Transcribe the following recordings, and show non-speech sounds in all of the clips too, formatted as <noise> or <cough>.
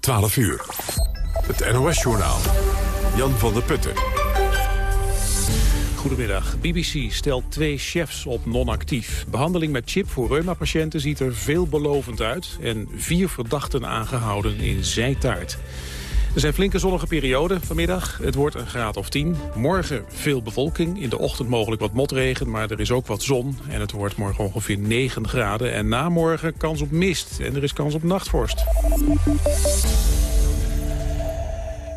12 uur. Het NOS-journaal. Jan van der Putten. Goedemiddag. BBC stelt twee chefs op non-actief. Behandeling met chip voor reumapatiënten ziet er veelbelovend uit... en vier verdachten aangehouden in zijtaart. Er zijn flinke zonnige perioden vanmiddag. Het wordt een graad of 10. Morgen veel bevolking. In de ochtend mogelijk wat motregen, maar er is ook wat zon. En het wordt morgen ongeveer 9 graden. En na morgen kans op mist. En er is kans op nachtvorst.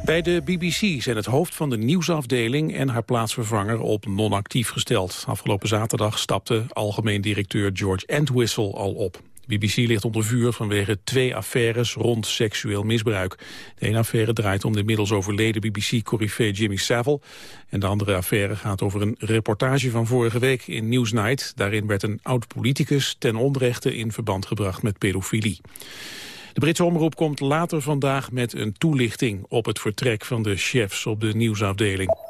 Bij de BBC zijn het hoofd van de nieuwsafdeling en haar plaatsvervanger op non-actief gesteld. Afgelopen zaterdag stapte algemeen directeur George Entwistle al op. BBC ligt onder vuur vanwege twee affaires rond seksueel misbruik. De ene affaire draait om de inmiddels overleden BBC-corrivee Jimmy Savile. En de andere affaire gaat over een reportage van vorige week in Newsnight. Daarin werd een oud-politicus ten onrechte in verband gebracht met pedofilie. De Britse omroep komt later vandaag met een toelichting op het vertrek van de chefs op de nieuwsafdeling.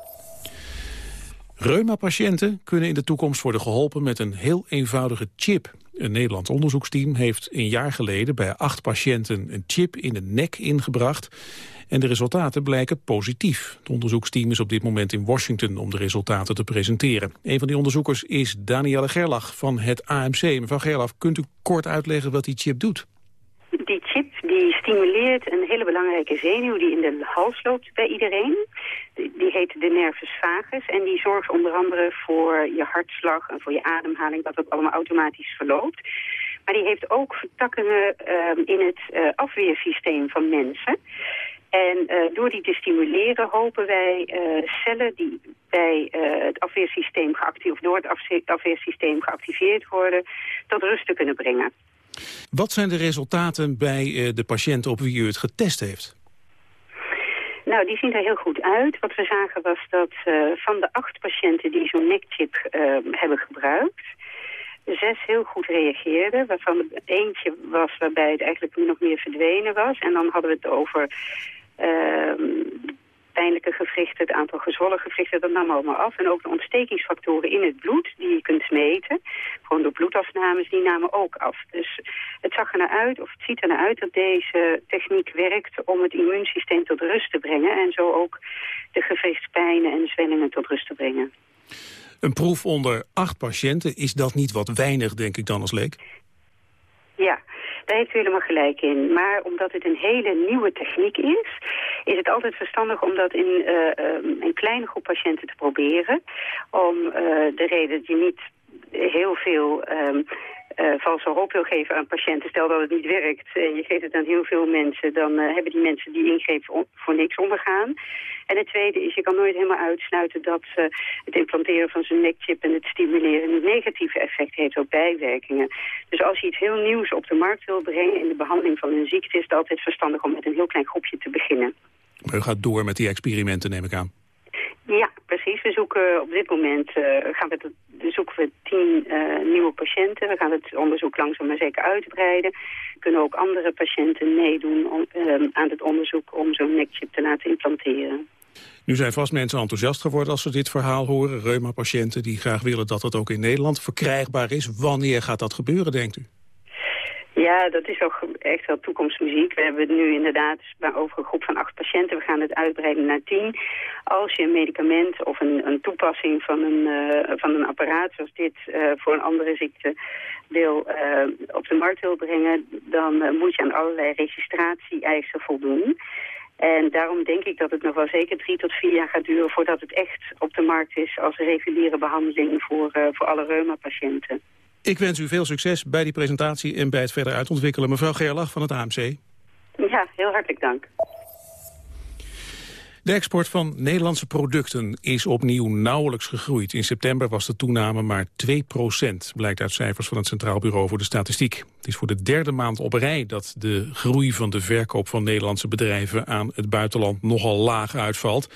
Reuma-patiënten kunnen in de toekomst worden geholpen met een heel eenvoudige chip. Een Nederlands onderzoeksteam heeft een jaar geleden bij acht patiënten een chip in de nek ingebracht. En de resultaten blijken positief. Het onderzoeksteam is op dit moment in Washington om de resultaten te presenteren. Een van die onderzoekers is Danielle Gerlach van het AMC. Mevrouw Gerlach, kunt u kort uitleggen wat die chip doet? Die stimuleert een hele belangrijke zenuw die in de hals loopt bij iedereen. Die heet de nervus vagus en die zorgt onder andere voor je hartslag en voor je ademhaling, dat het allemaal automatisch verloopt. Maar die heeft ook vertakkingen uh, in het uh, afweersysteem van mensen. En uh, door die te stimuleren hopen wij uh, cellen die bij het afweersysteem geactiveerd, of door het afweersysteem geactiveerd worden, tot rust te kunnen brengen. Wat zijn de resultaten bij de patiënten op wie u het getest heeft? Nou, die zien er heel goed uit. Wat we zagen was dat uh, van de acht patiënten die zo'n nekchip uh, hebben gebruikt... zes heel goed reageerden, waarvan eentje was waarbij het eigenlijk nog meer verdwenen was. En dan hadden we het over uh, pijnlijke gewrichten, het aantal gezwollen gewrichten, dat nam allemaal af. En ook de ontstekingsfactoren in het bloed, die je kunt meten, gewoon door bloedafnames, die namen ook af. Dus het zag er naar uit, of het ziet er naar uit dat deze techniek werkt om het immuunsysteem tot rust te brengen. En zo ook de gewrichtspijnen en zwellingen tot rust te brengen. Een proef onder acht patiënten, is dat niet wat weinig, denk ik dan als leek? Daar heeft u helemaal gelijk in. Maar omdat het een hele nieuwe techniek is, is het altijd verstandig om dat in een kleine groep patiënten te proberen. Om uh, de reden dat je niet heel veel um, uh, valse hoop wil geven aan patiënten. Stel dat het niet werkt en je geeft het aan heel veel mensen... dan uh, hebben die mensen die ingreep voor niks ondergaan. En het tweede is, je kan nooit helemaal uitsluiten dat het implanteren van zijn nekchip en het stimuleren een negatieve effect heeft, ook bijwerkingen. Dus als je iets heel nieuws op de markt wil brengen in de behandeling van een ziekte, is het altijd verstandig om met een heel klein groepje te beginnen. Maar u gaat door met die experimenten, neem ik aan. Ja, precies. We zoeken op dit moment uh, gaan we het, zoeken we tien uh, nieuwe patiënten. We gaan het onderzoek langzaam maar zeker uitbreiden. Kunnen ook andere patiënten meedoen om, aan het onderzoek om zo'n nekchip te laten implanteren. Nu zijn vast mensen enthousiast geworden als ze dit verhaal horen. Reuma-patiënten die graag willen dat het ook in Nederland verkrijgbaar is. Wanneer gaat dat gebeuren, denkt u? Ja, dat is ook echt wel toekomstmuziek. We hebben het nu inderdaad over een groep van acht patiënten. We gaan het uitbreiden naar tien. Als je een medicament of een, een toepassing van een, uh, van een apparaat zoals dit uh, voor een andere ziekte wil, uh, op de markt wil brengen, dan moet je aan allerlei registratie-eisen voldoen. En daarom denk ik dat het nog wel zeker drie tot vier jaar gaat duren voordat het echt op de markt is als reguliere behandeling voor, voor alle reuma-patiënten. Ik wens u veel succes bij die presentatie en bij het verder uitontwikkelen. Mevrouw Gerlach van het AMC. Ja, heel hartelijk dank. De export van Nederlandse producten is opnieuw nauwelijks gegroeid. In september was de toename maar 2% blijkt uit cijfers van het Centraal Bureau voor de Statistiek. Het is voor de derde maand op rij dat de groei van de verkoop van Nederlandse bedrijven aan het buitenland nogal laag uitvalt.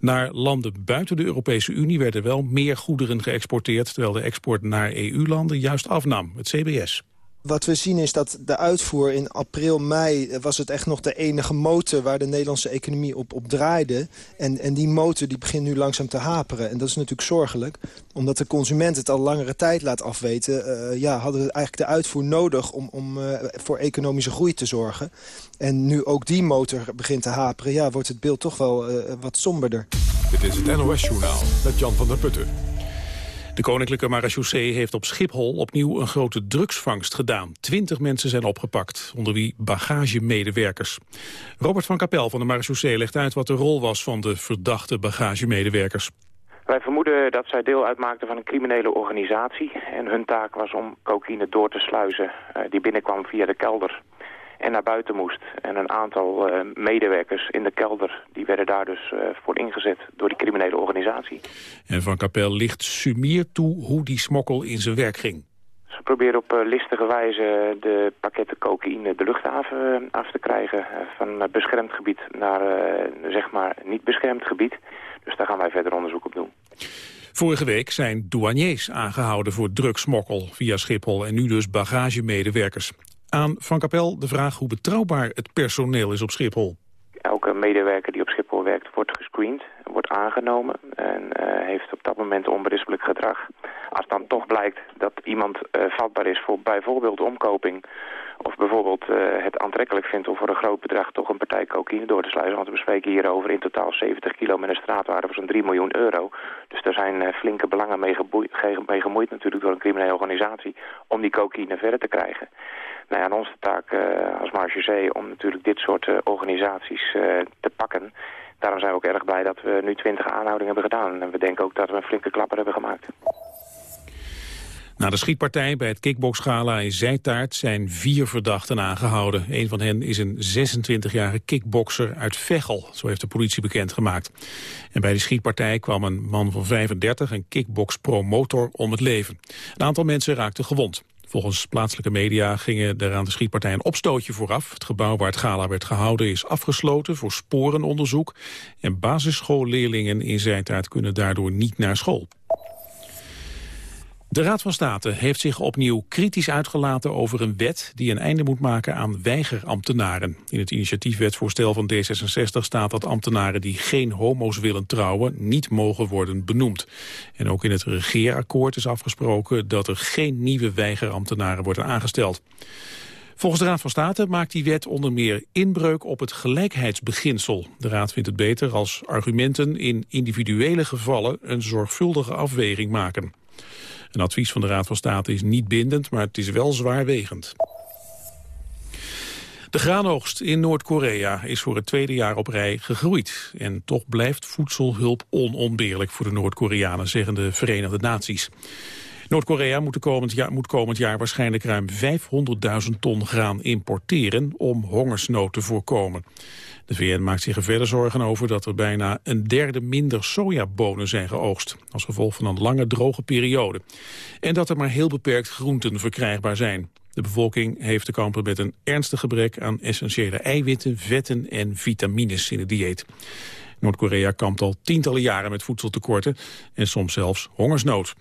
Naar landen buiten de Europese Unie werden wel meer goederen geëxporteerd, terwijl de export naar EU-landen juist afnam, het CBS. Wat we zien is dat de uitvoer in april, mei... was het echt nog de enige motor waar de Nederlandse economie op, op draaide. En, en die motor die begint nu langzaam te haperen. En dat is natuurlijk zorgelijk. Omdat de consument het al langere tijd laat afweten... Uh, ja, hadden we eigenlijk de uitvoer nodig om, om uh, voor economische groei te zorgen. En nu ook die motor begint te haperen... ja, wordt het beeld toch wel wat somberder. Dit is het NOS Journaal met Jan van der Putten. De Koninklijke Marechaussee heeft op Schiphol opnieuw een grote drugsvangst gedaan. Twintig mensen zijn opgepakt, onder wie bagagemedewerkers. Robert van Kapel van de Marechaussee legt uit wat de rol was van de verdachte bagagemedewerkers. Wij vermoeden dat zij deel uitmaakten van een criminele organisatie. En hun taak was om cocaïne door te sluizen. Uh, die binnenkwam via de kelder en naar buiten moest. En een aantal uh, medewerkers in de kelder, die werden daar dus uh, voor ingezet door die criminele organisatie. En Van Kapel licht sumier toe hoe die smokkel in zijn werk ging. Ze proberen op uh, listige wijze de pakketten cocaïne de luchthaven af te krijgen. van beschermd gebied naar zeg maar niet beschermd gebied. Dus daar gaan wij verder onderzoek op doen. Vorige week zijn douaniers aangehouden voor drugsmokkel via Schiphol en nu dus bagagemedewerkers. Aan Van Kapel de vraag hoe betrouwbaar het personeel is op Schiphol. Elke medewerker die op Schiphol werkt wordt gescreend, wordt aangenomen en uh, heeft op dat moment onberispelijk gedrag. Als dan toch blijkt dat iemand uh, vatbaar is voor bijvoorbeeld omkoping of bijvoorbeeld uh, het aantrekkelijk vindt om voor een groot bedrag toch een partij cocaïne door te sluizen. Want we bespreken hierover in totaal 70 kilo met een straatwaarde van zo'n 3 miljoen euro. Dus daar zijn flinke belangen mee, mee gemoeid natuurlijk door een criminele organisatie om die cocaïne verder te krijgen. Nou aan onze taak uh, als Marge om natuurlijk dit soort uh, organisaties uh, te pakken. Daarom zijn we ook erg blij dat we nu 20 aanhoudingen hebben gedaan. En we denken ook dat we een flinke klapper hebben gemaakt. Na de schietpartij bij het kickboxgala in Zijtaart zijn vier verdachten aangehouden. Een van hen is een 26-jarige kickbokser uit Veghel, zo heeft de politie bekendgemaakt. En bij de schietpartij kwam een man van 35, een kickboxpromotor, om het leven. Een aantal mensen raakten gewond. Volgens plaatselijke media gingen er aan de schietpartij een opstootje vooraf. Het gebouw waar het gala werd gehouden is afgesloten voor sporenonderzoek. En basisschoolleerlingen in Zijtaart kunnen daardoor niet naar school. De Raad van State heeft zich opnieuw kritisch uitgelaten over een wet die een einde moet maken aan weigerambtenaren. In het initiatiefwetsvoorstel van D66 staat dat ambtenaren die geen homo's willen trouwen niet mogen worden benoemd. En ook in het regeerakkoord is afgesproken dat er geen nieuwe weigerambtenaren worden aangesteld. Volgens de Raad van State maakt die wet onder meer inbreuk op het gelijkheidsbeginsel. De Raad vindt het beter als argumenten in individuele gevallen een zorgvuldige afweging maken. Een advies van de Raad van State is niet bindend, maar het is wel zwaarwegend. De graanoogst in Noord-Korea is voor het tweede jaar op rij gegroeid. En toch blijft voedselhulp onontbeerlijk voor de Noord-Koreanen, zeggen de Verenigde Naties. Noord-Korea moet, komend jaar, moet komend jaar waarschijnlijk ruim 500.000 ton graan importeren om hongersnood te voorkomen. De VN maakt zich er verder zorgen over dat er bijna een derde minder sojabonen zijn geoogst. Als gevolg van een lange droge periode. En dat er maar heel beperkt groenten verkrijgbaar zijn. De bevolking heeft te kampen met een ernstig gebrek aan essentiële eiwitten, vetten en vitamines in het dieet. Noord-Korea kampt al tientallen jaren met voedseltekorten en soms zelfs hongersnood.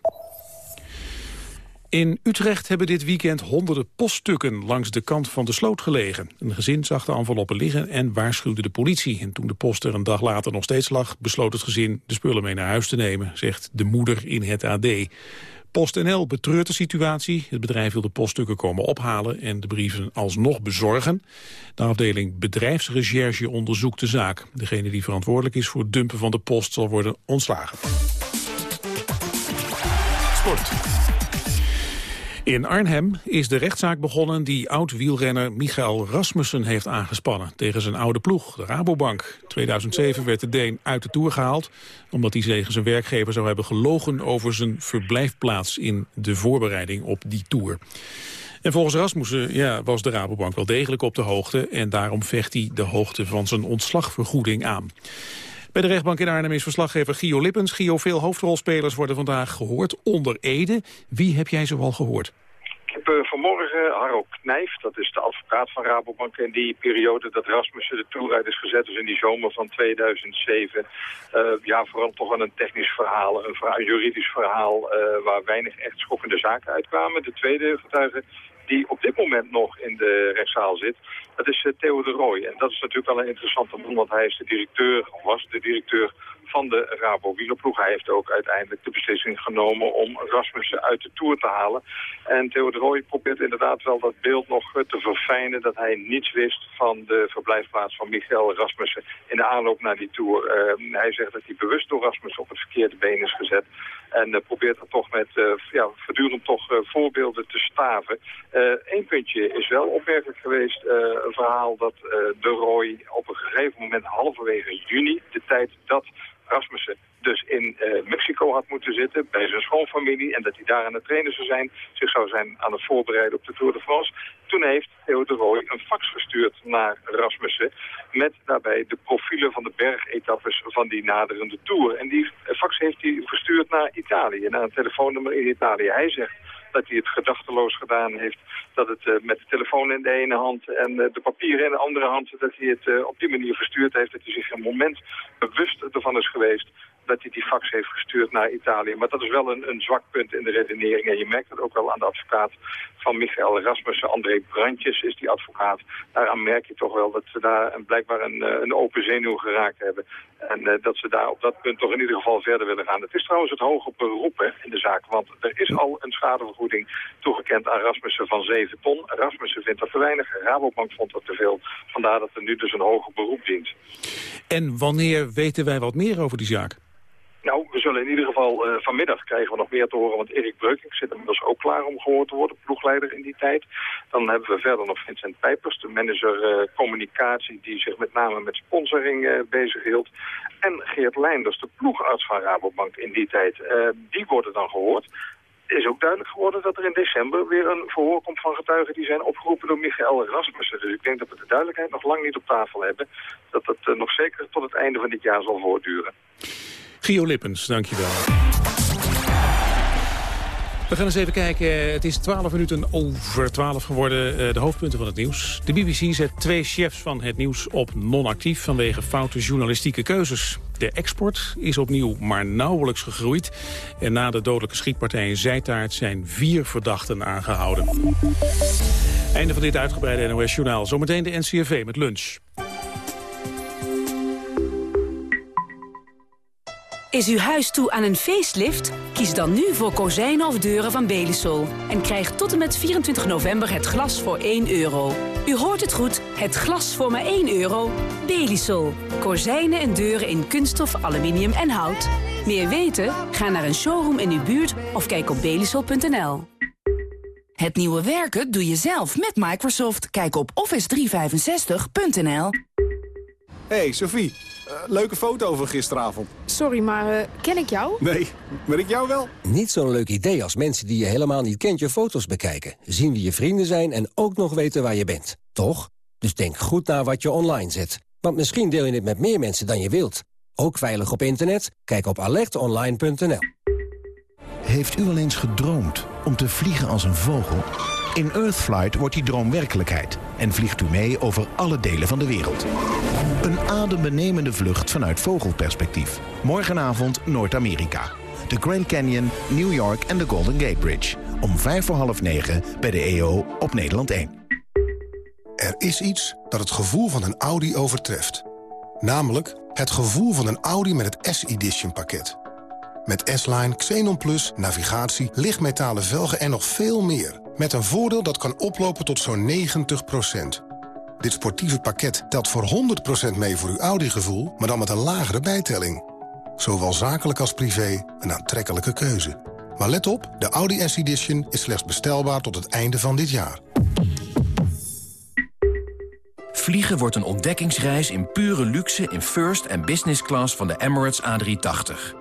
In Utrecht hebben dit weekend honderden poststukken langs de kant van de sloot gelegen. Een gezin zag de enveloppen liggen en waarschuwde de politie. En toen de post er een dag later nog steeds lag, besloot het gezin de spullen mee naar huis te nemen, zegt de moeder in het AD. PostNL betreurt de situatie. Het bedrijf wil de poststukken komen ophalen en de brieven alsnog bezorgen. De afdeling bedrijfsrecherche onderzoekt de zaak. Degene die verantwoordelijk is voor het dumpen van de post zal worden ontslagen. Sport. In Arnhem is de rechtszaak begonnen die oud-wielrenner Michael Rasmussen heeft aangespannen tegen zijn oude ploeg, de Rabobank. 2007 werd de Deen uit de Tour gehaald omdat hij tegen zijn werkgever zou hebben gelogen over zijn verblijfplaats in de voorbereiding op die Tour. En volgens Rasmussen ja, was de Rabobank wel degelijk op de hoogte en daarom vecht hij de hoogte van zijn ontslagvergoeding aan. Bij de rechtbank in Arnhem is verslaggever Gio Lippens. Gio, veel hoofdrolspelers worden vandaag gehoord onder Ede. Wie heb jij zoal gehoord? Ik heb uh, vanmorgen Harro Knijf, dat is de advocaat van Rabobank... in die periode dat Rasmussen de toeruit is gezet, dus in die zomer van 2007... Uh, eh, ja, vooral toch aan een technisch verhaal, een, juridisch verhaal... Uh, waar weinig echt schokkende zaken uitkwamen. De tweede getuige die op dit moment nog in de rechtszaal zit, dat is Theo de Rooij. En dat is natuurlijk wel een interessante man, want hij is de directeur, of was de directeur van de Rabo wielerploeg. Hij heeft ook uiteindelijk de beslissing genomen om Rasmussen uit de Tour te halen. En Theo de Rooij probeert inderdaad wel dat beeld nog te verfijnen... dat hij niets wist van de verblijfplaats van Michael Rasmussen in de aanloop naar die Tour. Uh, hij zegt dat hij bewust door Rasmussen op het verkeerde been is gezet. En uh, probeert er toch met uh, ja, voortdurend toch voorbeelden te staven. Eén puntje is wel opmerkelijk geweest. een verhaal dat de Roy op een gegeven moment halverwege juni... de tijd dat Rasmussen dus in uh, Mexico had moeten zitten bij zijn schoonfamilie en dat hij daar aan het trainen zou zijn, zich zou zijn aan het voorbereiden op de Tour de France. Toen heeft Theo de een fax gestuurd naar Rasmussen met daarbij de profielen van de bergetappes van die naderende Tour. En die fax heeft hij verstuurd naar Italië, naar een telefoonnummer in Italië. Hij zegt dat hij het gedachteloos gedaan heeft. Dat het uh, met de telefoon in de ene hand en uh, de papieren in de andere hand... dat hij het uh, op die manier verstuurd heeft. Dat hij zich een moment bewust ervan is geweest dat hij die fax heeft gestuurd naar Italië. Maar dat is wel een, een zwak punt in de redenering. En je merkt het ook wel aan de advocaat van Michael Rasmussen. André Brandjes is die advocaat. Daaraan merk je toch wel dat ze daar een, blijkbaar een, een open zenuw geraakt hebben. En dat ze daar op dat punt toch in ieder geval verder willen gaan. Het is trouwens het hoge beroep hè, in de zaak. Want er is al een schadevergoeding toegekend aan Rasmussen van 7 ton. Rasmussen vindt dat te weinig. Rabobank vond dat te veel. Vandaar dat er nu dus een hoger beroep dient. En wanneer weten wij wat meer over die zaak? Nou, we zullen in ieder geval uh, vanmiddag krijgen we nog meer te horen. Want Erik Breukink zit inmiddels ook klaar om gehoord te worden, ploegleider in die tijd. Dan hebben we verder nog Vincent Pijpers, de manager uh, communicatie... die zich met name met sponsoring uh, bezig hield. En Geert Leinders, de ploegarts van Rabobank in die tijd. die worden dan gehoord is ook duidelijk geworden dat er in december weer een verhoor komt van getuigen die zijn opgeroepen door Michael Rasmussen. Dus ik denk dat we de duidelijkheid nog lang niet op tafel hebben. Dat het uh, nog zeker tot het einde van dit jaar zal voortduren. Gio Lippens, dankjewel. We gaan eens even kijken. Het is 12 minuten over 12 geworden. De hoofdpunten van het nieuws. De BBC zet twee chefs van het nieuws op non-actief... vanwege foute journalistieke keuzes. De export is opnieuw maar nauwelijks gegroeid. En na de dodelijke schietpartij in Zijtaart zijn vier verdachten aangehouden. Einde van dit uitgebreide NOS-journaal. Zometeen de NCRV met lunch. Is uw huis toe aan een facelift? Kies dan nu voor kozijnen of deuren van Belisol. En krijg tot en met 24 november het glas voor 1 euro. U hoort het goed, het glas voor maar 1 euro. Belisol. Kozijnen en deuren in kunststof, aluminium en hout. Meer weten? Ga naar een showroom in uw buurt of kijk op belisol.nl. Het nieuwe werken doe je zelf met Microsoft. Kijk op office365.nl. Hey Sophie, leuke foto van gisteravond. Sorry, maar uh, ken ik jou? Nee, maar ik jou wel. Niet zo'n leuk idee als mensen die je helemaal niet kent je foto's bekijken. Zien wie je vrienden zijn en ook nog weten waar je bent. Toch? Dus denk goed na wat je online zet. Want misschien deel je het met meer mensen dan je wilt. Ook veilig op internet? Kijk op alertonline.nl. Heeft u wel eens gedroomd om te vliegen als een vogel? In Earthflight wordt die droom werkelijkheid en vliegt u mee over alle delen van de wereld. Een adembenemende vlucht vanuit vogelperspectief. Morgenavond Noord-Amerika. De Grand Canyon, New York en de Golden Gate Bridge. Om vijf voor half negen bij de EO op Nederland 1. Er is iets dat het gevoel van een Audi overtreft. Namelijk het gevoel van een Audi met het S-Edition pakket. Met S-Line, Xenon Plus, navigatie, lichtmetalen velgen en nog veel meer. Met een voordeel dat kan oplopen tot zo'n 90% Dit sportieve pakket telt voor 100% mee voor uw Audi-gevoel... maar dan met een lagere bijtelling. Zowel zakelijk als privé een aantrekkelijke keuze. Maar let op, de Audi S-Edition is slechts bestelbaar tot het einde van dit jaar. Vliegen wordt een ontdekkingsreis in pure luxe in first en business class van de Emirates A380.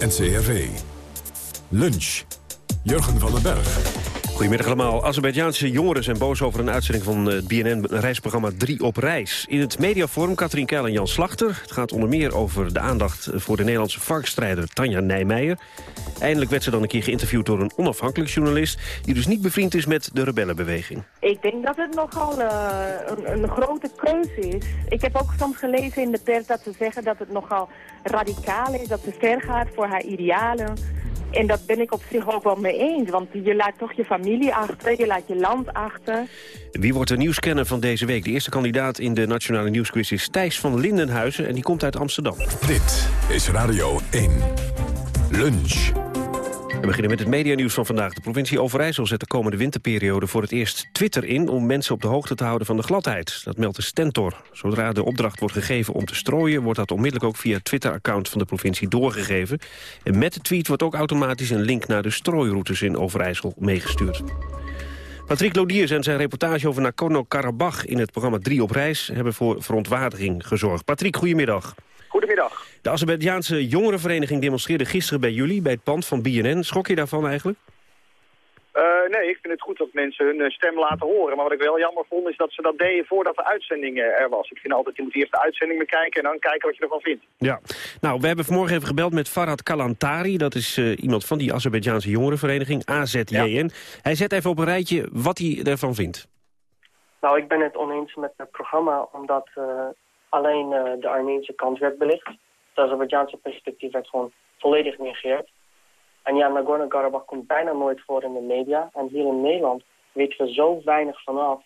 NCRV. Lunch. Jurgen van den Berg. Goedemiddag allemaal. Azerbeidzjaanse jongeren zijn boos over een uitzending van het BNN-reisprogramma 3 op reis. In het mediaforum Katrien Keil en Jan Slachter. Het gaat onder meer over de aandacht voor de Nederlandse varkstrijder Tanja Nijmeijer. Eindelijk werd ze dan een keer geïnterviewd door een onafhankelijk journalist... die dus niet bevriend is met de rebellenbeweging. Ik denk dat het nogal uh, een, een, grote keuze is. Ik heb ook soms gelezen in de pers dat ze zeggen dat het nogal radicaal is... dat ze ver gaat voor haar idealen. En dat ben ik op zich ook wel mee eens, want je laat toch je familie achter, je laat je land achter. Wie wordt de nieuwscanner van deze week? De eerste kandidaat in de Nationale Nieuwsquiz is Thijs van Lindenhuizen en die komt uit Amsterdam. Dit is Radio 1. Lunch. We beginnen met het medianieuws van vandaag. De provincie Overijssel zet de komende winterperiode voor het eerst Twitter in... om mensen op de hoogte te houden van de gladheid. Dat meldt de Stentor. Zodra de opdracht wordt gegeven om te strooien... wordt dat onmiddellijk ook via het Twitter-account van de provincie doorgegeven. En met de tweet wordt ook automatisch een link naar de strooiroutes in Overijssel meegestuurd. Patrick Lodiers en zijn reportage over Nagorno-Karabakh in het programma 3 op reis... hebben voor verontwaardiging gezorgd. Patrick, goedemiddag. Goedemiddag. De Azerbeidzjaanse jongerenvereniging demonstreerde gisteren bij jullie... bij het pand van BNN. Schrok je daarvan eigenlijk? Uh, nee, ik vind het goed dat mensen hun stem laten horen. Maar wat ik wel jammer vond is dat ze dat deden voordat de uitzending er was. Ik vind altijd, je moet eerst de uitzending bekijken en dan kijken wat je ervan vindt. Ja, nou, we hebben vanmorgen even gebeld met Farad Kalantari. Dat is uh, iemand van die Azerbeidzjaanse jongerenvereniging, AZJN. Hij zet even op een rijtje wat hij ervan vindt. Nou, ik ben het oneens met het programma, omdat... Uh, alleen uh, de Armeense kant werd belicht. Het Azerbeidzjaanse perspectief werd gewoon volledig negeerd. En ja, Nagorno-Karabakh komt bijna nooit voor in de media. En hier in Nederland weten we zo weinig vanaf.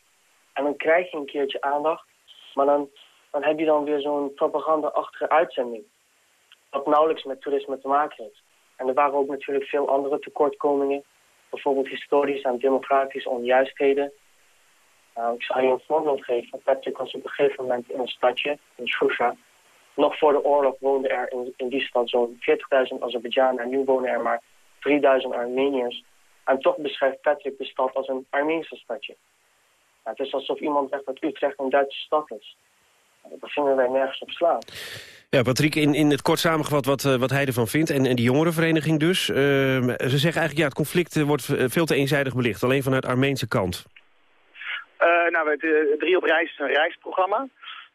En dan krijg je een keertje aandacht, maar dan, dan heb je dan weer zo'n propaganda-achtige uitzending. Wat nauwelijks met toerisme te maken heeft. En er waren ook natuurlijk veel andere tekortkomingen. Bijvoorbeeld historisch en democratische onjuistheden. Nou, ik zal je een voorbeeld geven. Patrick was op een gegeven moment in een stadje, in Shusha. Nog voor de oorlog woonden er in, in die stad zo'n 40.000 Azerbeidzjanen. En nu wonen er maar 3000 Armeniërs. En toch beschrijft Patrick de stad als een Armeense stadje. Nou, het is alsof iemand zegt dat Utrecht een Duitse stad is. Nou, dat vinden wij nergens op slaan. Ja, Patrick, in, in het kort samengevat wat, uh, wat hij ervan vindt. En, en die jongerenvereniging dus. Uh, ze zeggen eigenlijk, ja, het conflict eh, wordt veel te eenzijdig belicht. Alleen vanuit Armeense kant. Uh, nou, uh, Drie op Reis is een reisprogramma.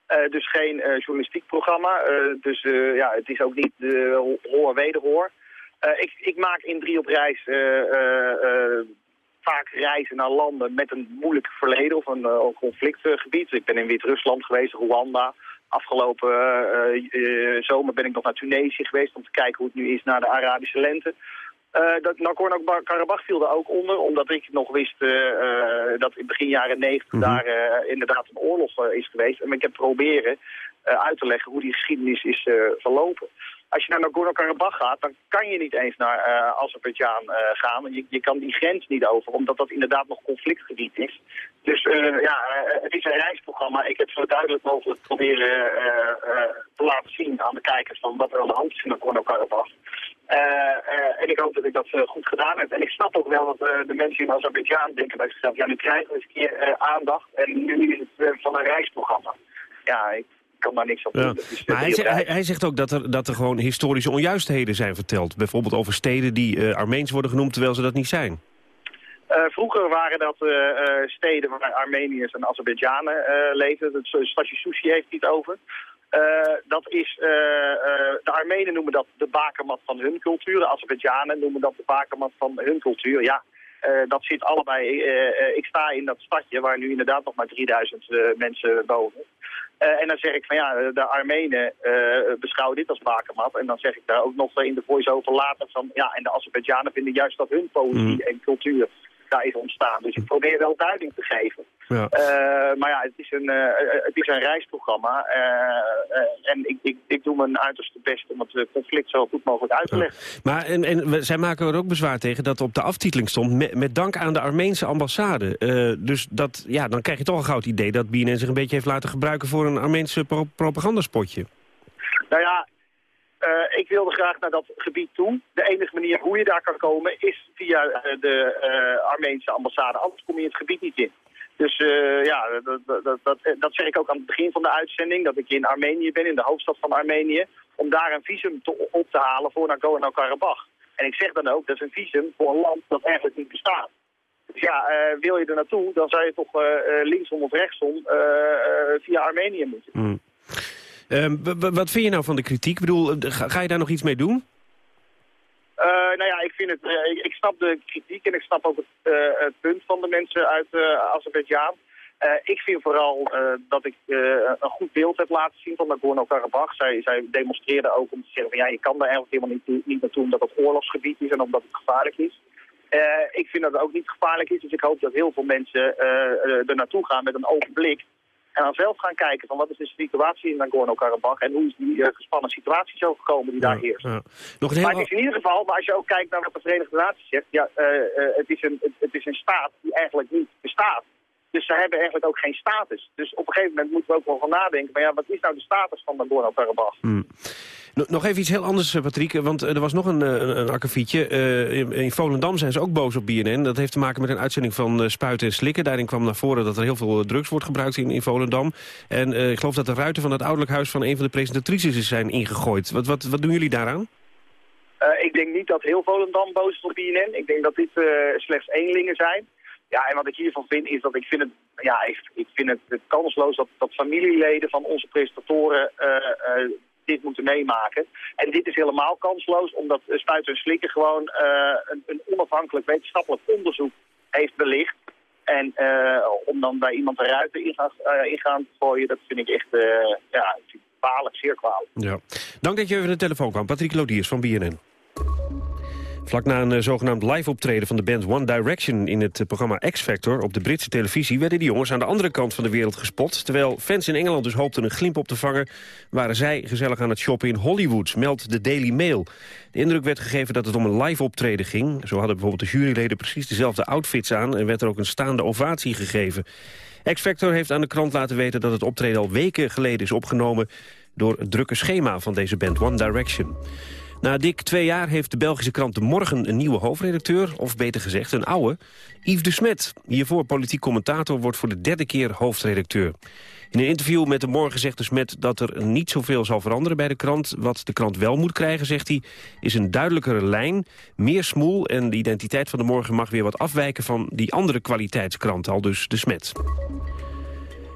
Uh, dus geen journalistiek programma. dus ja, het is ook niet de hoor-wederhoor. ik, ik maak in Drie op Reis vaak reizen naar landen met een moeilijk verleden of een, conflictgebied. Ik ben in Wit-Rusland geweest, Rwanda. Afgelopen zomer ben ik nog naar Tunesië geweest om te kijken hoe het nu is na de Arabische lente. Uh, dat Nagorno-Karabakh viel er ook onder, omdat ik nog wist uh, uh, dat in begin jaren 90 mm -hmm. daar inderdaad een oorlog is geweest. En ik heb proberen uit te leggen hoe die geschiedenis is verlopen. Als je naar Nagorno-Karabakh gaat, dan kan je niet eens naar Azerbeidzjan gaan. Je, je kan die grens niet over, omdat dat inderdaad nog conflictgebied is. Dus ja, het is een reisprogramma. Ik heb zo duidelijk mogelijk proberen te laten zien aan de kijkers van wat er aan de hand is in Nagorno-Karabakh. Uh, uh, en ik hoop dat ik dat uh, goed gedaan heb. En ik snap ook wel dat de mensen in Azerbeidzjan denken bij zichzelf... ja, nu krijgen we eens een keer aandacht en nu is het van een reisprogramma. Ja, ik kan daar niks op doen. Ja. maar hij, zegt, hij, hij, zegt ook dat er, dat er gewoon historische onjuistheden zijn verteld. Bijvoorbeeld over steden die Armeens worden genoemd terwijl ze dat niet zijn. vroeger waren dat steden waar Armeniërs en Azerbeidzjanen leefden. Het stadje Sushi heeft hij het over. Uh, dat is, uh, uh, de Armenen noemen dat de bakermat van hun cultuur. De Azerbeidzjanen noemen dat de bakermat van hun cultuur. Ja, dat zit allebei. ik sta in dat stadje waar nu inderdaad nog maar 3000 mensen wonen. en dan zeg ik van ja, de Armenen beschouwen dit als bakermat. En dan zeg ik daar ook nog in de voice-over later van... ja, en de Azerbeidzjanen vinden juist dat hun poëzie mm. en cultuur daar is ontstaan. Dus ik probeer wel duiding te geven. Ja. Uh, maar ja, het is een, uh, het is een reisprogramma. Uh, en ik, ik, ik doe mijn uiterste best om het conflict zo goed mogelijk uit te leggen. Ja. Maar en, en zij maken er ook bezwaar tegen dat op de aftiteling stond... met, met dank aan de Armeense ambassade. dus dat, ja, dan krijg je toch een goud idee dat BNN zich een beetje heeft laten gebruiken... voor een Armeense pro propagandaspotje. Nou ja, uh, ik wilde graag naar dat gebied toe. De enige manier hoe je daar kan komen is via uh, de uh, Armeense ambassade. Anders kom je het gebied niet in. Dus ja, dat, dat, dat, dat, zeg ik ook aan het begin van de uitzending. Dat ik in Armenië ben, in de hoofdstad van Armenië. Om daar een visum op te halen voor Nagorno-Karabakh. En ik zeg dan ook, dat is een visum voor een land dat eigenlijk niet bestaat. Dus ja, eh, wil je er naartoe, dan zou je toch linksom of rechtsom via Armenië moeten. Mm. Ehm, wat vind je nou van de kritiek? Ik bedoel, ga, ga je daar nog iets mee doen? nou ja, ik, vind het, ik, ik, snap de kritiek en ik snap ook het, punt van de mensen uit Azerbeidzjan. ik vind vooral dat ik een goed beeld heb laten zien van Nagorno-Karabakh. Zij, zij demonstreerden ook om te zeggen van ja, je kan daar eigenlijk helemaal niet, niet naartoe omdat het oorlogsgebied is en omdat het gevaarlijk is. Uh, ik vind dat het ook niet gevaarlijk is, dus ik hoop dat heel veel mensen uh, er naartoe gaan met een open blik. En dan zelf gaan kijken van wat is de situatie in Nagorno-Karabakh en hoe is die uh, gespannen situatie zo gekomen die daar heerst. Ja. Nog een heel... Maar het is in ieder geval, maar als je ook kijkt naar wat de Verenigde Naties zegt, ja, het, is een, het, het, is een staat die eigenlijk niet bestaat. Dus ze hebben eigenlijk ook geen status. Dus op een gegeven moment moeten we ook wel gaan nadenken, maar ja, wat is nou de status van Nagorno-Karabakh? Hmm. Nog even iets heel anders, eh, Patrick, want eh, er was nog een, eh, een. Uh, in Volendam zijn ze ook boos op BNN. Dat heeft te maken met een uitzending van Spuiten en Slikken. Daarin kwam naar voren dat er heel veel drugs wordt gebruikt in, in Volendam. En ik geloof dat de ruiten van het ouderlijk huis van een van de presentatrices zijn ingegooid. Wat, wat, wat doen jullie daaraan? ik denk niet dat heel Volendam boos is op BNN. Ik denk dat dit slechts eenlingen zijn. Ja, en wat ik hiervan vind is dat ik vind het, ja, ik, ik vind het, kansloos dat, dat familieleden van onze presentatoren dit moeten meemaken. En dit is helemaal kansloos, omdat Spuiten en Slikken gewoon uh, een, een, onafhankelijk wetenschappelijk onderzoek heeft belicht. En uh, om dan bij iemand een ruiten in gaan, uh, gaan gooien, dat vind ik echt ja, kwalijk, zeer kwalijk. Ja. Dank dat je even de telefoon kwam. Patrick Lodiers van BNN. Vlak na een uh, zogenaamd live-optreden van de band One Direction... in het uh, programma X-Factor op de Britse televisie... werden die jongens aan de andere kant van de wereld gespot. Terwijl fans in Engeland dus hoopten een glimp op te vangen... waren zij gezellig aan het shoppen in Hollywood, meldt de Daily Mail. De indruk werd gegeven dat het om een live-optreden ging. Zo hadden bijvoorbeeld de juryleden precies dezelfde outfits aan... en werd er ook een staande ovatie gegeven. X-Factor heeft aan de krant laten weten dat het optreden al weken geleden is opgenomen... door het drukke schema van deze band One Direction. Na dik twee jaar heeft de Belgische krant De Morgen een nieuwe hoofdredacteur, of beter gezegd een oude, Yves de Smet. Hiervoor politiek commentator wordt voor de derde keer hoofdredacteur. In een interview met De Morgen zegt de Smet dat er niet zoveel zal veranderen bij de krant. Wat de krant wel moet krijgen, zegt hij, is een duidelijkere lijn, meer smoel... en de identiteit van De Morgen mag weer wat afwijken van die andere kwaliteitskrant, al dus de Smet.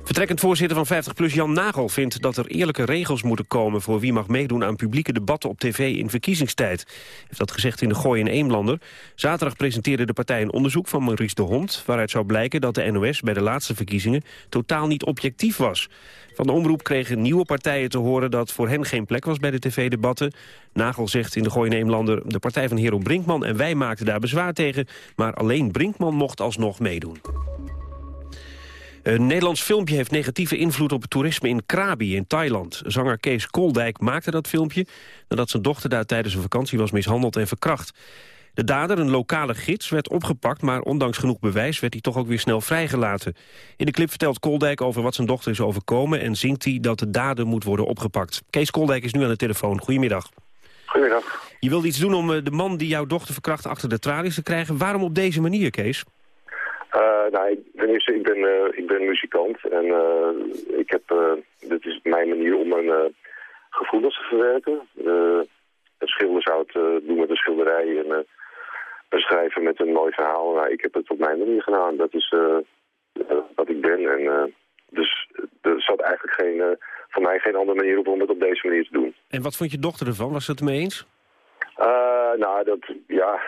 Vertrekkend voorzitter van 50PLUS Jan Nagel vindt dat er eerlijke regels moeten komen voor wie mag meedoen aan publieke debatten op tv in verkiezingstijd. heeft dat gezegd in de Gooi in Eemlander. Zaterdag presenteerde de partij een onderzoek van Maurice de Hond, waaruit zou blijken dat de NOS bij de laatste verkiezingen totaal niet objectief was. Van de omroep kregen nieuwe partijen te horen dat voor hen geen plek was bij de tv-debatten. Nagel zegt in de Gooi Eemlander, de partij van Hero Brinkman en wij maakten daar bezwaar tegen, maar alleen Brinkman mocht alsnog meedoen. Een Nederlands filmpje heeft negatieve invloed op het toerisme in Krabi in Thailand. Zanger Kees Koldijk maakte dat filmpje nadat zijn dochter daar tijdens een vakantie was mishandeld en verkracht. De dader, een lokale gids, werd opgepakt, maar ondanks genoeg bewijs werd hij toch ook weer snel vrijgelaten. In de clip vertelt Koldijk over wat zijn dochter is overkomen en zingt hij dat de dader moet worden opgepakt. Kees Koldijk is nu aan de telefoon. Goedemiddag. Goedemiddag. Je wilde iets doen om eh, de man die jouw dochter verkracht achter de tralies te krijgen. Waarom op deze manier, Kees? Uh, nou, ik, eerste, ik ben, uh, ik ben muzikant en uh, ik heb, dit is mijn manier om mijn gevoelens te verwerken. het schilder zou het doen met een schilderij en beschrijven met een mooi verhaal. Nou, ik heb het op mijn manier gedaan. Dat is wat ik ben. En, dus er zat eigenlijk geen, voor mij geen andere manier op om het op deze manier te doen. En wat vond je dochter ervan? Was ze het ermee eens? nou, dat, ja...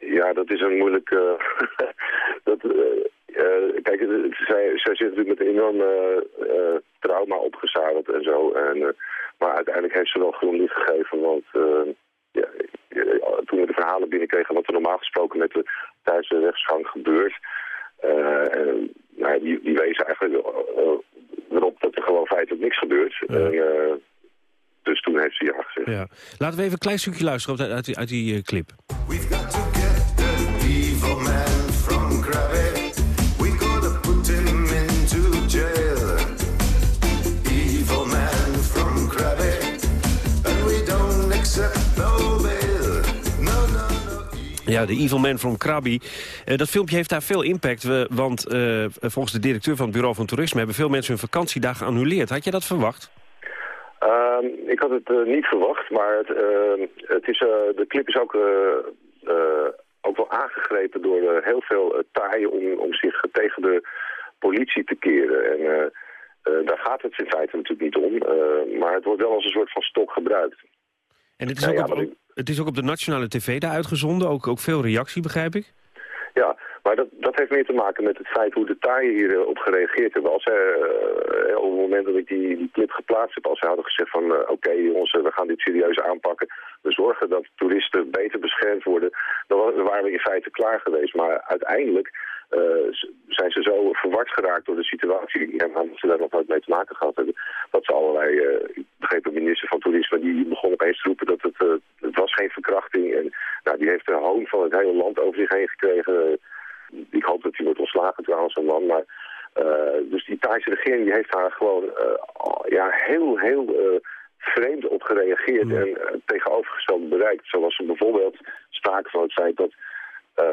Ja, dat is een moeilijk... <laughs> dat, uh, kijk, zij, zij zit natuurlijk met een enorme uh, trauma opgezadeld en zo. En, maar uiteindelijk heeft ze wel groen licht gegeven, want ja, toen we de verhalen binnenkregen wat er normaal gesproken met de tijdens de rechtsgang gebeurt, en, nou, die, die wezen eigenlijk erop dat er gewoon feitelijk niks gebeurt. En, dus toen heeft ze ja gezegd. Ja. Laten we even een klein stukje luisteren uit, uit die, uit die clip. Ja, de Evil Man from Krabi. Uh, dat filmpje heeft daar veel impact, uh, want uh, volgens de directeur van het Bureau van Toerisme... hebben veel mensen hun vakantiedag geannuleerd. Had je dat verwacht? Ehm, ik had het niet verwacht, maar het, ehm, het is, de clip is ook ook wel aangegrepen door eh, heel veel uh, taaien om, om zich tegen de politie te keren. En daar gaat het in feite natuurlijk niet om. maar het wordt wel als een soort van stok gebruikt. En het is, ook, op, het is ook op de nationale tv daar uitgezonden, ook, ook veel reactie begrijp ik? Ja, maar dat, dat heeft meer te maken met het feit hoe de taaien hierop gereageerd hebben. Als zij, uh, op het moment dat ik die, die clip geplaatst heb, als zij hadden gezegd van uh, oké jongens, we gaan dit serieus aanpakken. We zorgen dat toeristen beter beschermd worden. Dan waren we in feite klaar geweest. Maar uiteindelijk zijn ze zo verward geraakt door de situatie. En dat ze daar nog nooit mee te maken gehad hebben. Dat ze allerlei, ik begreep een minister van Toerisme, die begon opeens te roepen dat het, het was geen verkrachting. En nou, die heeft de hoon van het hele land over zich heen gekregen ik hoop dat hij wordt ontslagen trouwens, een man. Maar, uh, dus die Thaise regering die heeft daar gewoon uh, ja, heel, heel uh, vreemd op gereageerd mm. en tegenovergestelde bereikt. Zoals er bijvoorbeeld sprake van het feit dat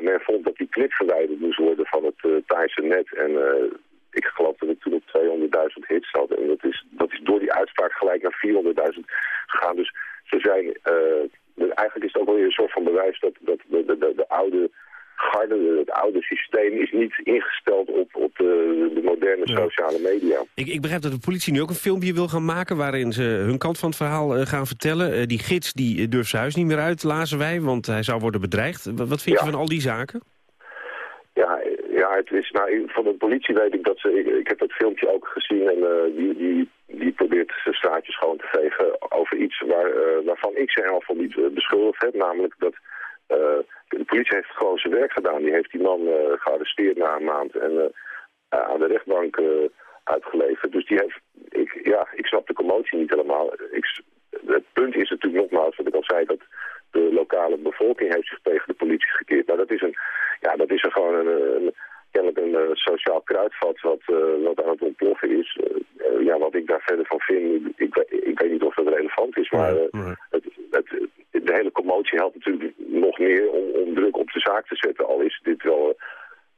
men vond dat die clip verwijderd moest worden van het Thaise net. En ik geloof dat ik toen op 200.000 hits had. En dat is, dat is door die uitspraak gelijk naar 400.000 gegaan. Dus ze zijn, eigenlijk is het ook wel weer een soort van bewijs dat, dat de, de, de, de oude het oude systeem is niet ingesteld op, op de, de moderne sociale media. Ik, ik, begrijp dat de politie nu ook een filmpje wil gaan maken... waarin ze hun kant van het verhaal uh, gaan vertellen. Uh, die gids die durft zijn huis niet meer uit, lazen wij, want hij zou worden bedreigd. Wat vind je van al die zaken? Ja, ja het is, nou, van de politie weet ik dat ze... Ik, ik heb dat filmpje ook gezien en uh, die, die, die probeert zijn straatjes schoon te vegen... over iets waar, waarvan ik ze ieder niet beschuldigd heb. Namelijk dat de politie heeft gewoon zijn werk gedaan. Die heeft die man uh, gearresteerd na een maand en uh, aan de rechtbank uh, uitgeleverd. Dus die heeft, ik, ja, ik snap de commotie niet helemaal. Ik, het punt is natuurlijk nogmaals, wat ik al zei, dat de lokale bevolking heeft zich tegen de politie gekeerd. Nou, dat is een, ja, dat is een gewoon een, een kennelijk een sociaal kruidvat wat, wat aan het ontploffen is. ja, wat ik daar verder van vind, ik, ik weet niet of dat relevant is, maar het, het, de hele commotie helpt natuurlijk nog meer om, om, druk op de zaak te zetten. Al is dit wel, uh,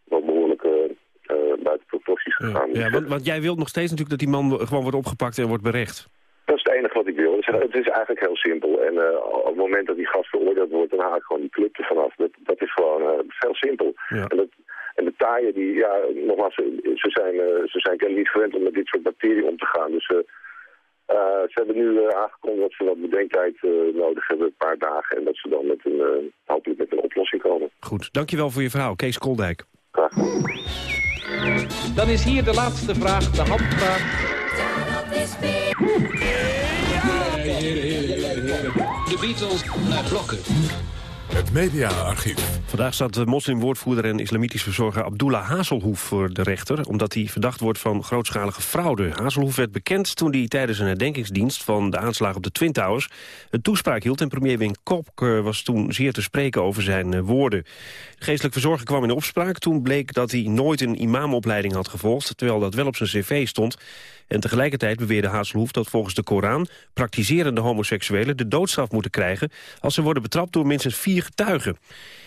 wel behoorlijk uh, buiten proporties gegaan. Ja, want, want, jij wilt nog steeds natuurlijk dat die man gewoon wordt opgepakt en wordt berecht. Dat is het enige wat ik wil. Het is, eigenlijk heel simpel. En op het moment dat die gast veroordeeld wordt, dan haal ik gewoon die club er vanaf. Dat, dat is gewoon veel simpel. En, dat, en de taaien, die, ja, nogmaals, ze zijn, ze zijn niet gewend om met dit soort bacteriën om te gaan. Dus uh, ze hebben nu uh, aangekondigd dat ze wat bedenktijd uh, nodig hebben, een paar dagen. En dat ze dan met een, hopelijk met een oplossing komen. Goed, dankjewel voor je verhaal. Kees Koldijk. Graag Dan is hier de laatste vraag, de handvraag. De Beatles naar blokken. Het mediaarchief. Vandaag staat de moslimwoordvoerder en islamitisch verzorger Abdullah Hazelhoef voor de rechter... omdat hij verdacht wordt van grootschalige fraude. Hazelhoef werd bekend toen hij tijdens een herdenkingsdienst... van de aanslag op de Twin Towers een toespraak hield... en premier Wim Kok was toen zeer te spreken over zijn eh, woorden. De geestelijk verzorger kwam in opspraak. Toen bleek dat hij nooit een imamopleiding had gevolgd... terwijl dat wel op zijn cv stond... En tegelijkertijd beweerde Hazelhoef dat volgens de Koran... praktiserende homoseksuelen de doodstraf moeten krijgen... als ze worden betrapt door minstens vier getuigen.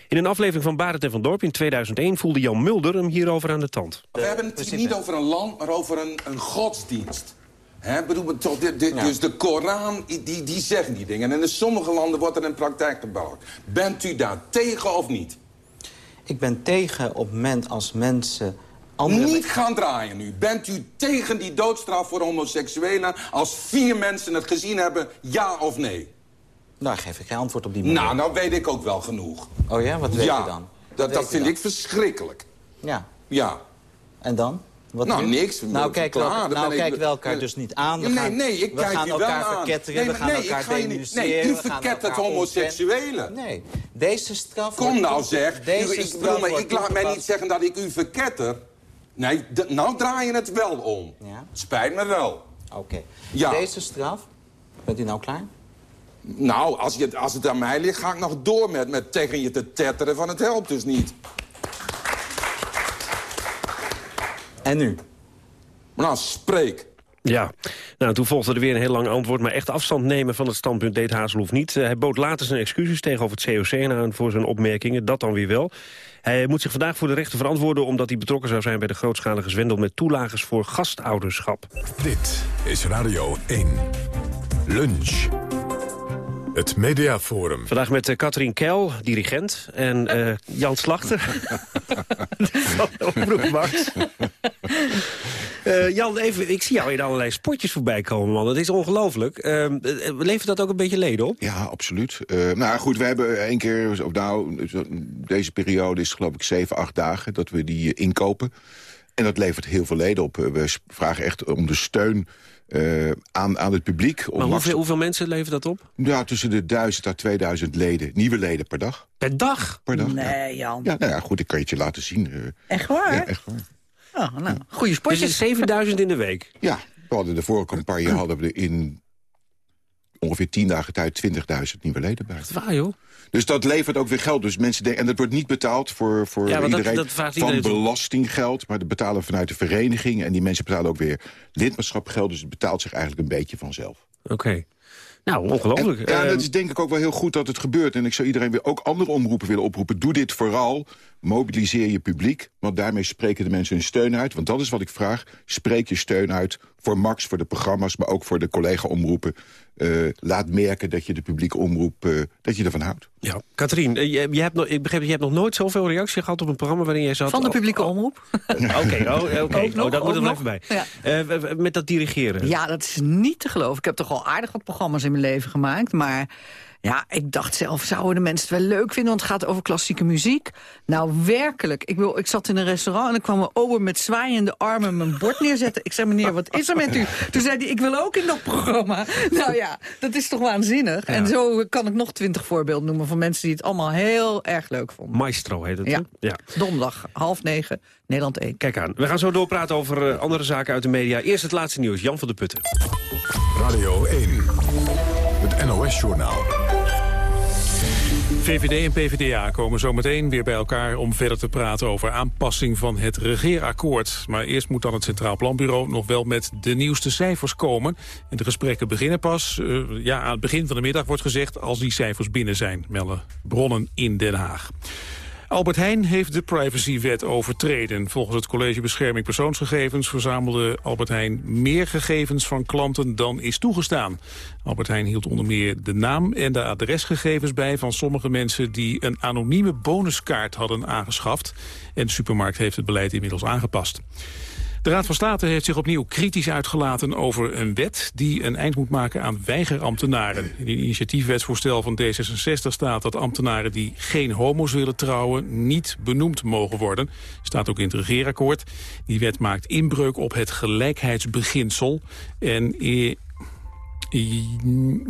In een aflevering van Barend en van Dorp in 2001 voelde Jan Mulder hem hierover aan de tand. We hebben het hier niet over een land, maar over een, een godsdienst. He, bedoel, toch, de, de, ja. Dus de Koran, die, die zeggen die dingen. En in sommige landen wordt er in praktijk gebouwd. Bent u daar tegen of niet? Ik ben tegen op het moment als mensen andere... Niet gaan draaien nu. Bent u tegen die doodstraf voor homoseksuelen... als vier mensen het gezien hebben, ja of nee? Daar geef ik geen antwoord op die manier. Nou, nou weet ik ook wel genoeg. Oh ja? Wat weet ja, je dan? dat, dat vind ik verschrikkelijk. Ja. Ja. En dan? Wat nou, niks. Nou, nou kijken we elkaar dus niet aan. We nee, gaan, nee, ik we kijk gaan je elkaar wel verketteren, we gaan nee, elkaar denuncieren. Nee, u verkettert homoseksuelen. Nee, deze straf... Kom nou zeg, deze ik, straf ik, ik laat mij niet zeggen dat ik u verketter. Nee, nou draai je het wel om. Ja? Spijt me wel. Oké. Ja. Deze straf, bent u nou klaar? Nou, als, je, als het aan mij ligt, ga ik nog door met, met tegen je te tetteren van het helpt dus niet. En nu? Nou, spreek. Ja, nou, toen volgde er weer een heel lang antwoord... maar echt afstand nemen van het standpunt deed Hazelhoef niet. Uh, hij bood later zijn excuses tegenover het COC aan voor zijn opmerkingen. Dat dan weer wel. Hij moet zich vandaag voor de rechter verantwoorden... omdat hij betrokken zou zijn bij de grootschalige zwendel... met toelagers voor gastouderschap. Dit is Radio 1. Lunch. Het Mediaforum. Vandaag met uh, Katrien Kel, dirigent, en uh, Jan Slachter. van Omroep Max. Uh, Jan, even, ik zie jou in allerlei spotjes voorbij komen, man. Dat is ongelooflijk. Uh, levert dat ook een beetje leden op? Ja, absoluut. Uh, nou goed, we hebben één keer... Of nou, deze periode is geloof ik zeven, acht dagen... dat we die inkopen. En dat levert heel veel leden op. We vragen echt om de steun uh, aan, aan het publiek. Maar hoeveel, hoeveel mensen levert dat op? Ja, tussen de 1000 à 2000 leden, nieuwe leden per dag. Per dag? Per dag, Nee, ja. Jan. Ja, nou ja, goed, ik kan je het je laten zien. Uh, echt waar? Ja, echt waar. Oh, nou, goede spotjes. Dus 7000 in de week? Ja, we hadden de vorige campagne <clears throat> hadden we in ongeveer 10 dagen tijd 20.000 nieuwe leden bij. Wat waar, joh? Dus dat levert ook weer geld. Dus mensen denken, en dat wordt niet betaald voor, voor ja, iedereen dat, dat van iedereen belastinggeld. Maar dat betalen vanuit de vereniging. En die mensen betalen ook weer lidmaatschapgeld. Dus het betaalt zich eigenlijk een beetje vanzelf. Oké. Okay. Nou, ongelooflijk. En, ja, dat is denk ik ook wel heel goed dat het gebeurt. En ik zou iedereen weer ook andere omroepen willen oproepen. Doe dit vooral. Mobiliseer je publiek. Want daarmee spreken de mensen hun steun uit. Want dat is wat ik vraag. Spreek je steun uit voor Max, voor de programma's... maar ook voor de collega-omroepen. Uh, laat merken dat je de publieke omroep, uh, dat je ervan houdt. Ja, Katrien, uh, je, je, hebt nog, ik begreep dat je hebt nog nooit zoveel reactie gehad op een programma waarin jij zat... Van de publieke omroep? <laughs> Oké, oh, okay. oh, dat moet er wel even bij. Ja. met dat dirigeren. Ja, dat is niet te geloven. Ik heb toch al aardig wat programma's in mijn leven gemaakt, maar... Ja, ik dacht zelf, zouden de mensen het wel leuk vinden... want het gaat over klassieke muziek. Nou, werkelijk. Ik, wil, ik zat in een restaurant en er kwam een ober met zwaaiende armen... mijn bord neerzetten. Ik zei, meneer, wat is er met u? Toen zei hij, ik wil ook in dat programma. <laughs> Nou ja, dat is toch waanzinnig. Ja. En zo kan ik nog twintig voorbeelden noemen... van mensen die het allemaal heel erg leuk vonden. Maestro heet het, ja. ja. Donderdag, half negen, Nederland 1. Kijk aan. We gaan zo doorpraten over uh, andere zaken uit de media. Eerst het laatste nieuws, Jan van der Putten. Radio 1, het NOS-journaal. VVD en PvdA komen zometeen weer bij elkaar om verder te praten over aanpassing van het regeerakkoord. Maar eerst moet dan het Centraal Planbureau nog wel met de nieuwste cijfers komen. En de gesprekken beginnen pas, uh, ja, aan het begin van de middag wordt gezegd, als die cijfers binnen zijn, melden bronnen in Den Haag. Albert Heijn heeft de privacywet overtreden. Volgens het College Bescherming Persoonsgegevens verzamelde Albert Heijn meer gegevens van klanten dan is toegestaan. Albert Heijn hield onder meer de naam en de adresgegevens bij van sommige mensen die een anonieme bonuskaart hadden aangeschaft. En de supermarkt heeft het beleid inmiddels aangepast. De Raad van State heeft zich opnieuw kritisch uitgelaten over een wet die een eind moet maken aan weigerambtenaren. In een initiatiefwetsvoorstel van D66 staat dat ambtenaren die geen homo's willen trouwen niet benoemd mogen worden. Staat ook in het regeerakkoord. Die wet maakt inbreuk op het gelijkheidsbeginsel en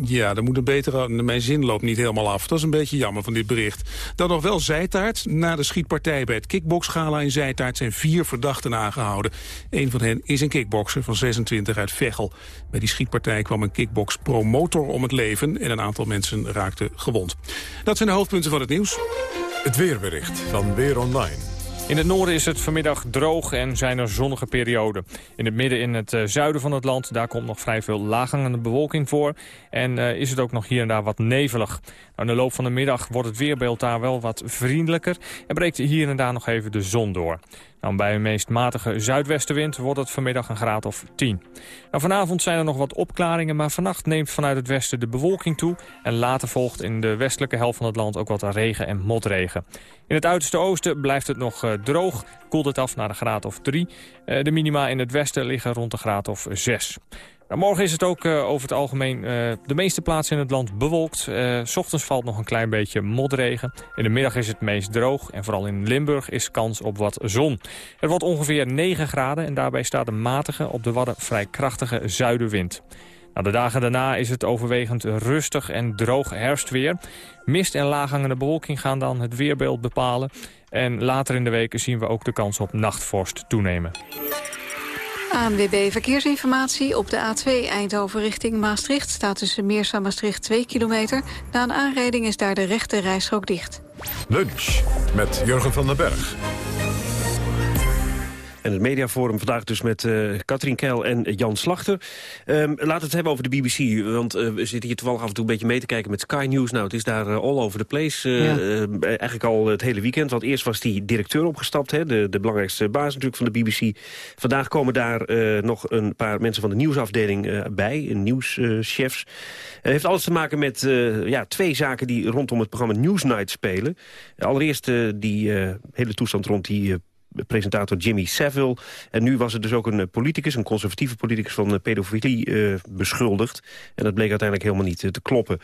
ja, dan moet een betere... Mijn zin loopt niet helemaal af. Dat is een beetje jammer van dit bericht. Dan nog wel Zijtaart. Na de schietpartij bij het kickboxgala in Zijtaart... zijn vier verdachten aangehouden. Een van hen is een kickbokser van 26 uit Veghel. Bij die schietpartij kwam een kickbox-promotor om het leven... en een aantal mensen raakten gewond. Dat zijn de hoofdpunten van het nieuws. Het weerbericht van Weer Online. In het noorden is het vanmiddag droog en zijn er zonnige perioden. In het midden in het zuiden van het land, daar komt nog vrij veel laaghangende bewolking voor. En uh, is het ook nog hier en daar wat nevelig. Nou, in de loop van de middag wordt het weerbeeld daar wel wat vriendelijker. En breekt hier en daar nog even de zon door. Nou, bij een meest matige zuidwestenwind wordt het vanmiddag een graad of 10. Nou, vanavond zijn er nog wat opklaringen, maar vannacht neemt vanuit het westen de bewolking toe. En later volgt in de westelijke helft van het land ook wat regen en motregen. In het uiterste oosten blijft het nog uh, droog, koelt het af naar een graad of 3. Uh, de minima in het westen liggen rond de graad of 6. Nou, morgen is het ook uh, over het algemeen uh, de meeste plaatsen in het land bewolkt. Uh, s ochtends valt nog een klein beetje motregen. In de middag is het meest droog en vooral in Limburg is kans op wat zon. Het wordt ongeveer 9 graden en daarbij staat een matige, op de Wadden vrij krachtige zuidenwind. Nou, de dagen daarna is het overwegend rustig en droog herfstweer. Mist en laaghangende bewolking gaan dan het weerbeeld bepalen. En later in de week zien we ook de kans op nachtvorst toenemen. ANWB Verkeersinformatie. Op de A2 Eindhoven richting Maastricht staat tussen Meersa Maastricht 2 kilometer. Na een aanrijding is daar de rechte rijstrook dicht. Lunch met Jurgen van den Berg. En het mediaforum vandaag dus met uh, Katrien Keil en Jan Slachter. Um, laten we het hebben over de BBC. Want uh, we zitten hier toevallig af en toe een beetje mee te kijken met Sky News. Nou, het is daar uh, all over the place. Ja. eigenlijk al het hele weekend. Want eerst was die directeur opgestapt. Hè, de, de belangrijkste baas natuurlijk van de BBC. Vandaag komen daar nog een paar mensen van de nieuwsafdeling bij. Nieuwschefs. Het heeft alles te maken met ja, twee zaken die rondom het programma Newsnight spelen. Allereerst die hele toestand rond die presentator Jimmy Savile. En nu was er dus ook een eh, politicus, een conservatieve politicus... van eh, pedofilie uh, beschuldigd. En dat bleek uiteindelijk helemaal niet te kloppen.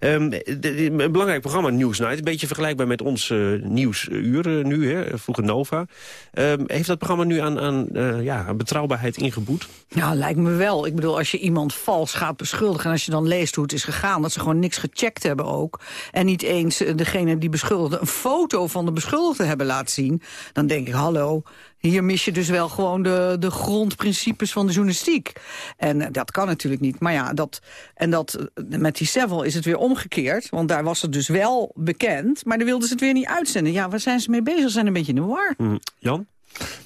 Um, een belangrijk programma, Newsnight. Een beetje vergelijkbaar met ons uh, Nieuwsuur nu, hè, vroeger Nova. Um, heeft dat programma nu aan, aan, ja, aan betrouwbaarheid ingeboet? Ja, lijkt me wel. Ik bedoel, als je iemand vals gaat beschuldigen... en als je dan leest hoe het is gegaan... dat ze gewoon niks gecheckt hebben ook... en niet eens degene die beschuldigde... een foto van de beschuldigde hebben laten zien... dan denk ik, hallo, hier mis je dus wel gewoon de, de grondprincipes van de journalistiek. En uh, dat kan natuurlijk niet. Maar ja, dat, en dat, uh, met die Seville is het weer omgekeerd. Want daar was het dus wel bekend, maar dan wilden ze het weer niet uitzenden. Ja, waar zijn ze mee bezig? Ze zijn een beetje in de war. Mm. Jan?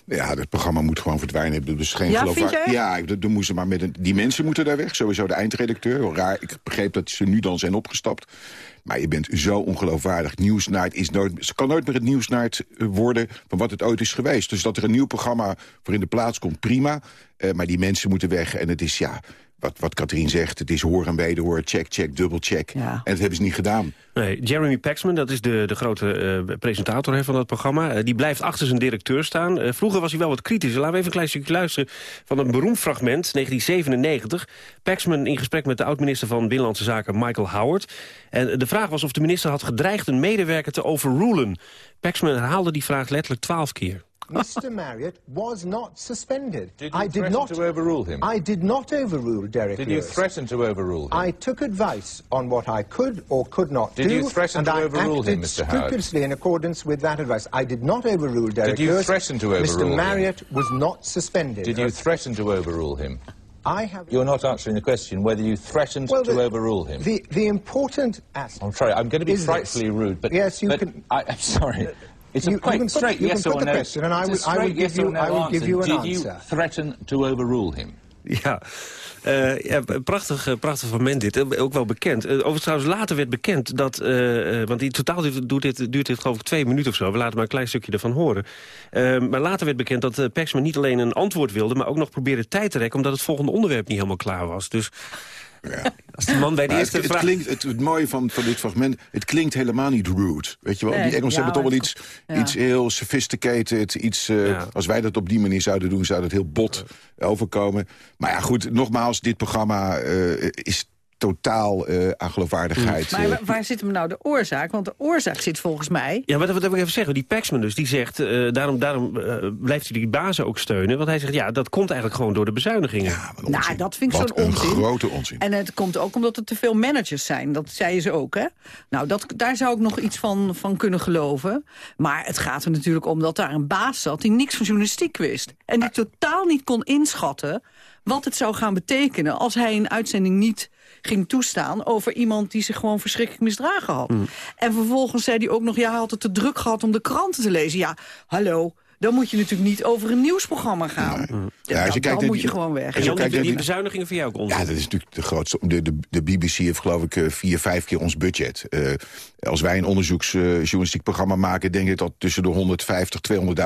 Ja, het programma moet gewoon verdwijnen. Dat is geen ja, geloof. Ja, dan moesten maar met een, die mensen moeten daar weg. Sowieso de eindredacteur. Raar, ik begreep dat ze nu dan zijn opgestapt. Maar je bent zo ongeloofwaardig. Nieuwsnight is nooit, ze kan nooit meer het Nieuwsnight worden van wat het ooit is geweest. Dus dat er een nieuw programma voor in de plaats komt, prima. Uh, maar die mensen moeten weg. En het is, ja, wat, wat Katrien zegt, het is hoor en wederhoor, check, check, dubbel check. Ja. En dat hebben ze niet gedaan. Nee, Jeremy Paxman, dat is de, de grote uh, presentator hè, van dat programma. Uh, die blijft achter zijn directeur staan. Uh, vroeger was hij wel wat kritisch. Laten we even een klein stukje luisteren van een beroemd fragment, 1997. Paxman in gesprek met de oud-minister van Binnenlandse Zaken, Michael Howard. En de vraag was of de minister had gedreigd een medewerker te overrulen. Paxman herhaalde die vraag letterlijk twaalf keer. Mr. Marriott was not suspended. Did you I did not to overrule him? I did not overrule Derek Did Lewis. you threaten to overrule him? I took advice on what I could or could not did do. You threaten and to I overrule acted him, Mr. Howard? scrupulously in accordance with that advice. I did not overrule Derek Did you Lewis. threaten to overrule Mr. him? Marriott was not suspended. Did you threaten to overrule him? I have. You're not answering the question whether you threatened Well, to overrule him. The the important aspect. I'm sorry, I'm going to be frightfully this. rude, but yes, you but can. I, I'm sorry. It's You- a you quick, straight yes or no. question and I It's will- I will straight give yes you- or no I will give answer. you an Did you threaten to overrule him? Ja, uh, ja prachtig, uh, prachtig moment dit. Ook wel bekend. overigens trouwens later werd bekend dat... want in totaal duurt dit, duurt dit geloof ik twee minuten of zo. We laten maar een klein stukje ervan horen. maar later werd bekend dat Paxman niet alleen een antwoord wilde... maar ook nog probeerde tijd te rekken... omdat het volgende onderwerp niet helemaal klaar was. Dus... Ja. Als de man bij de Maar eerste het, het, vraag... klinkt, het, het mooie van, van dit fragment, het klinkt helemaal niet rude. Weet je wel? Nee, die Engelsen ja, hebben toch wel iets, ja. iets heel sophisticated. Iets, uh, Ja. Als wij dat op die manier zouden doen, zou dat heel bot overkomen. Maar ja, goed, nogmaals, dit programma uh, is totaal uh, aan geloofwaardigheid. Maar waar, waar zit hem nou de oorzaak? Want de oorzaak zit volgens mij... Ja, maar dat, dat wil ik even zeggen. Die Paxman dus, die zegt... Uh, daarom daarom uh, blijft hij die bazen ook steunen. Want hij zegt, ja, dat komt eigenlijk gewoon door de bezuinigingen. Ja, nou, dat vind ik Wat zo'n een onzin. grote onzin. En het komt ook omdat er te veel managers zijn. Dat zeiden ze ook, hè? Nou, dat, daar zou ik nog iets van, van kunnen geloven. Maar het gaat er natuurlijk om dat daar een baas zat... die niks van journalistiek wist. En die totaal niet kon inschatten wat het zou gaan betekenen... als hij een uitzending niet ging toestaan over iemand die zich gewoon verschrikkelijk misdragen had. Mm. En vervolgens zei hij ook nog, ja, hij had het te druk gehad om de kranten te lezen. Ja, hallo, dan moet je natuurlijk niet over een nieuwsprogramma gaan. Ja, Ja, als je dan, kijkt dan moet je gewoon weg. als je Jan, kijkt die, bezuinigingen voor jou ook onzin. Ja, dat is natuurlijk de grootste. De, de, de BBC heeft geloof ik eh, vier, vijf keer ons budget. Eh, als wij een onderzoeksjournalistiek programma maken... denk ik dat tussen de 150,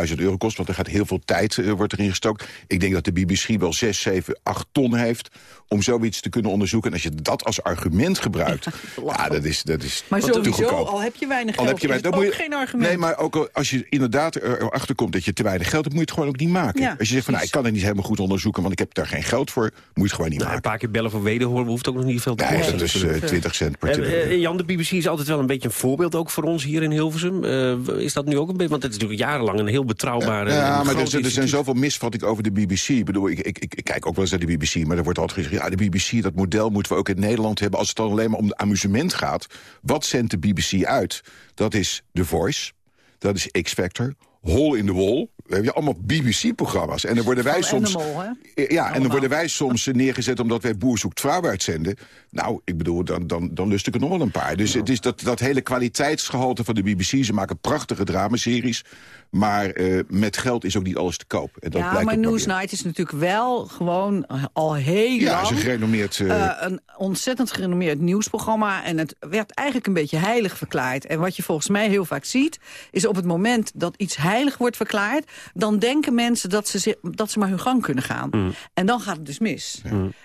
200.000 euro kost. Want er gaat heel veel tijd eh, wordt erin gestoken. Ik denk dat de BBC wel 6, 7, 8 ton heeft... om zoiets te kunnen onderzoeken. En als je dat als argument gebruikt... Ja, dat is, dat is Maar sowieso, al heb je weinig Al geld, heb je is wij- het dan ook moet je- geen argument. Nee, maar ook al- als je inderdaad er- erachter komt dat je te weinig geld hebt... moet je het gewoon ook niet maken. Ja, als je zegt van, nou, ik kan het niet helemaal goed onderzoeken... want ik heb daar geen geld voor, moet je het gewoon niet Nou, een maken. paar keer bellen voor wederhoor hoeft ook nog niet veel te Nee, kosten. dat is eh, 20 cent per Eh, telefoon. eh, Jan, de BBC is altijd wel een beetje een voorbeeld ook voor ons hier in Hilversum. Eh, is dat nu ook een beetje, want het is natuurlijk jarenlang een heel betrouwbare... Ja, maar er, zijn- er zijn zoveel misvattingen over de BBC. Ik bedoel, ik, ik, ik, ik kijk ook wel eens naar de BBC, maar er wordt altijd gezegd... ja, de BBC, dat model moeten we ook in Nederland hebben... als het dan alleen maar om de amusement gaat. Wat zendt de BBC uit? Dat is The Voice, dat is X-Factor, Hole in the Wall... We hebben allemaal BBC-programma's. En dan worden wij Van soms... Animal? Ja, en dan worden wij soms neergezet omdat wij Boer zoekt vrouw uitzenden. Nou, ik bedoel, dan, dan, dan lust ik er nog wel een paar. Dus het is dat, dat hele kwaliteitsgehalte van de BBC. Ze maken prachtige dramaseries. Maar eh, met geld is ook niet alles te koop. En dat ja, blijkt maar Newsnight is natuurlijk wel gewoon al heel Ja, lang... is een gerenommeerd... eh, eh, een ontzettend gerenommeerd nieuwsprogramma. En het werd eigenlijk een beetje heilig verklaard. En wat je volgens mij heel vaak ziet... is op het moment dat iets heilig wordt verklaard... dan denken mensen dat ze, dat ze maar hun gang kunnen gaan. En dan gaat het dus mis.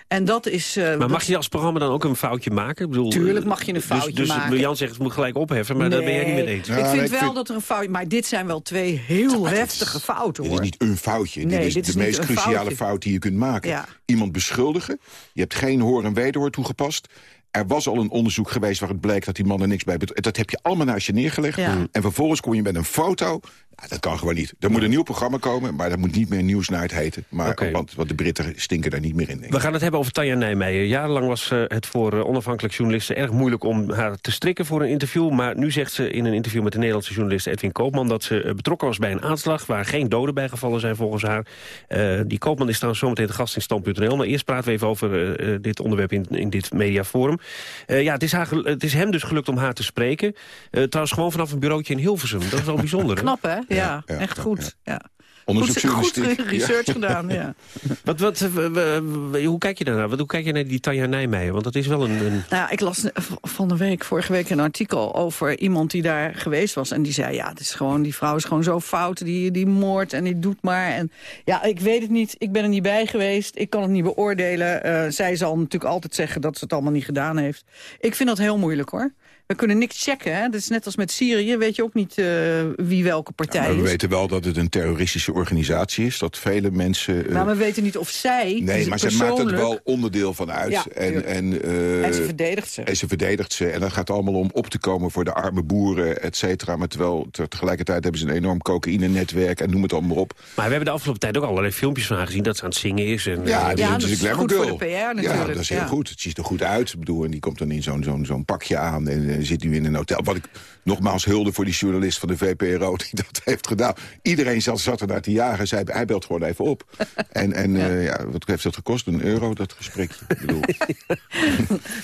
En dat is... eh, Maar dat- mag je als programma dan ook een foutje maken? Ik bedoel, Tuurlijk eh, mag je een foutje dus, dus maken. Jan zegt het moet gelijk opheffen, maar daar ben jij niet mee eens. ik vind wel dat er een fout... Maar dit zijn wel twee heel heftige fouten, Dit hoor. is niet een foutje. Nee, dit is dit de meest cruciale foutje. fout die je kunt maken. Ja. Iemand beschuldigen. Je hebt geen hoor en wederhoor toegepast. Er was al een onderzoek geweest waaruit bleek dat die man er niks bij betreft. Dat heb je allemaal naast je neergelegd. Ja. En vervolgens kom je met een foto. Ja, dat kan gewoon niet. Er moet een nieuw programma komen, maar dat moet niet meer Newsnight heten. Maar, Oké. want, want de Britten stinken daar niet meer in. We gaan het hebben over Tanja Nijmeijer. Jarenlang was eh, het voor eh, onafhankelijk journalisten erg moeilijk om haar te strikken voor een interview. Maar nu zegt ze in een interview met de Nederlandse journalist Edwin Koopman... dat ze eh, betrokken was bij een aanslag waar geen doden bij gevallen zijn volgens haar. Eh, die Koopman is trouwens zometeen de gast in stand.nl. Maar eerst praten we even over dit onderwerp in, in dit mediaforum. Eh, ja, het is, haar, het is hem dus gelukt om haar te spreken. Eh, trouwens gewoon vanaf een bureautje in Hilversum. Dat is wel bijzonder. Knap, hè? Ja, ja, echt ja, goed. Ja. Onderzoeksjournalistiek. Goed, goed research gedaan, ja. <laughs> Wat, wat, hoe kijk je daarnaar? Wat, hoe kijk je naar die Tanja Nijmeijer? Want dat is wel een... een... Nou, ja, ik las van de week, vorige week een artikel over iemand die daar geweest was. En die zei, ja, het is gewoon, die vrouw is gewoon zo fout. Die, die moordt en die doet maar. En ja, ik weet het niet. Ik ben er niet bij geweest. Ik kan het niet beoordelen. Eh, zij zal natuurlijk altijd zeggen dat ze het allemaal niet gedaan heeft. Ik vind dat heel moeilijk, hoor. We kunnen niks checken. Hè? Dat is net als met Syrië. Weet je ook niet eh, wie welke partij Maar we is. weten wel dat het een terroristische organisatie is. Dat vele mensen... eh, Maar we weten niet of zij Nee, maar ze maakt er wel onderdeel van uit. Ja, en, en, eh, En ze verdedigt ze. En ze verdedigt ze. En dat gaat allemaal om op te komen voor de arme boeren, et cetera. Maar terwijl te- tegelijkertijd hebben ze een enorm cocaïne-netwerk en noem het allemaal op. Maar we hebben de afgelopen tijd ook allerlei filmpjes van haar gezien... dat ze aan het zingen is. En, Ja, die dat is is een glamour goed voor girl. de PR Ja, natuurlijk, dat is heel ja. goed. Het ziet er goed uit. Ik bedoel, en die komt dan in zo'n zo'n zo'n pakje aan en zit nu in een hotel. Wat ik nogmaals hulde voor die journalist van de VPRO die <laughs> dat heeft gedaan. Iedereen zat, zat er naar te jagen. Zij, hij belt gewoon even op. <laughs> En, en eh, ja, wat heeft dat gekost? Een euro, dat gesprekje. Ik bedoel, <laughs>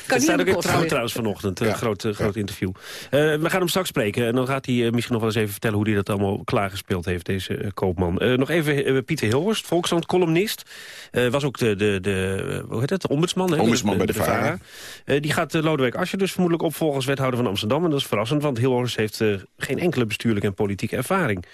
Er staat ook in trouw trouwens vanochtend, een groot, eh, groot interview. Eh, we gaan hem straks spreken en dan gaat hij eh, misschien nog wel eens even vertellen... hoe hij dat allemaal klaargespeeld heeft, deze eh, koopman. Eh, nog even eh, Pieter Hilhorst, Volkskrant-columnist. Eh, was ook de, de, de, hoe heet het, de ombudsman, hè, Ombudsman bij de VARA. Eh, die gaat uh, Lodewijk Asscher dus vermoedelijk opvolgen als wethouder van Amsterdam. En dat is verrassend, want Hilhorst heeft uh, geen enkele bestuurlijke en politieke ervaring.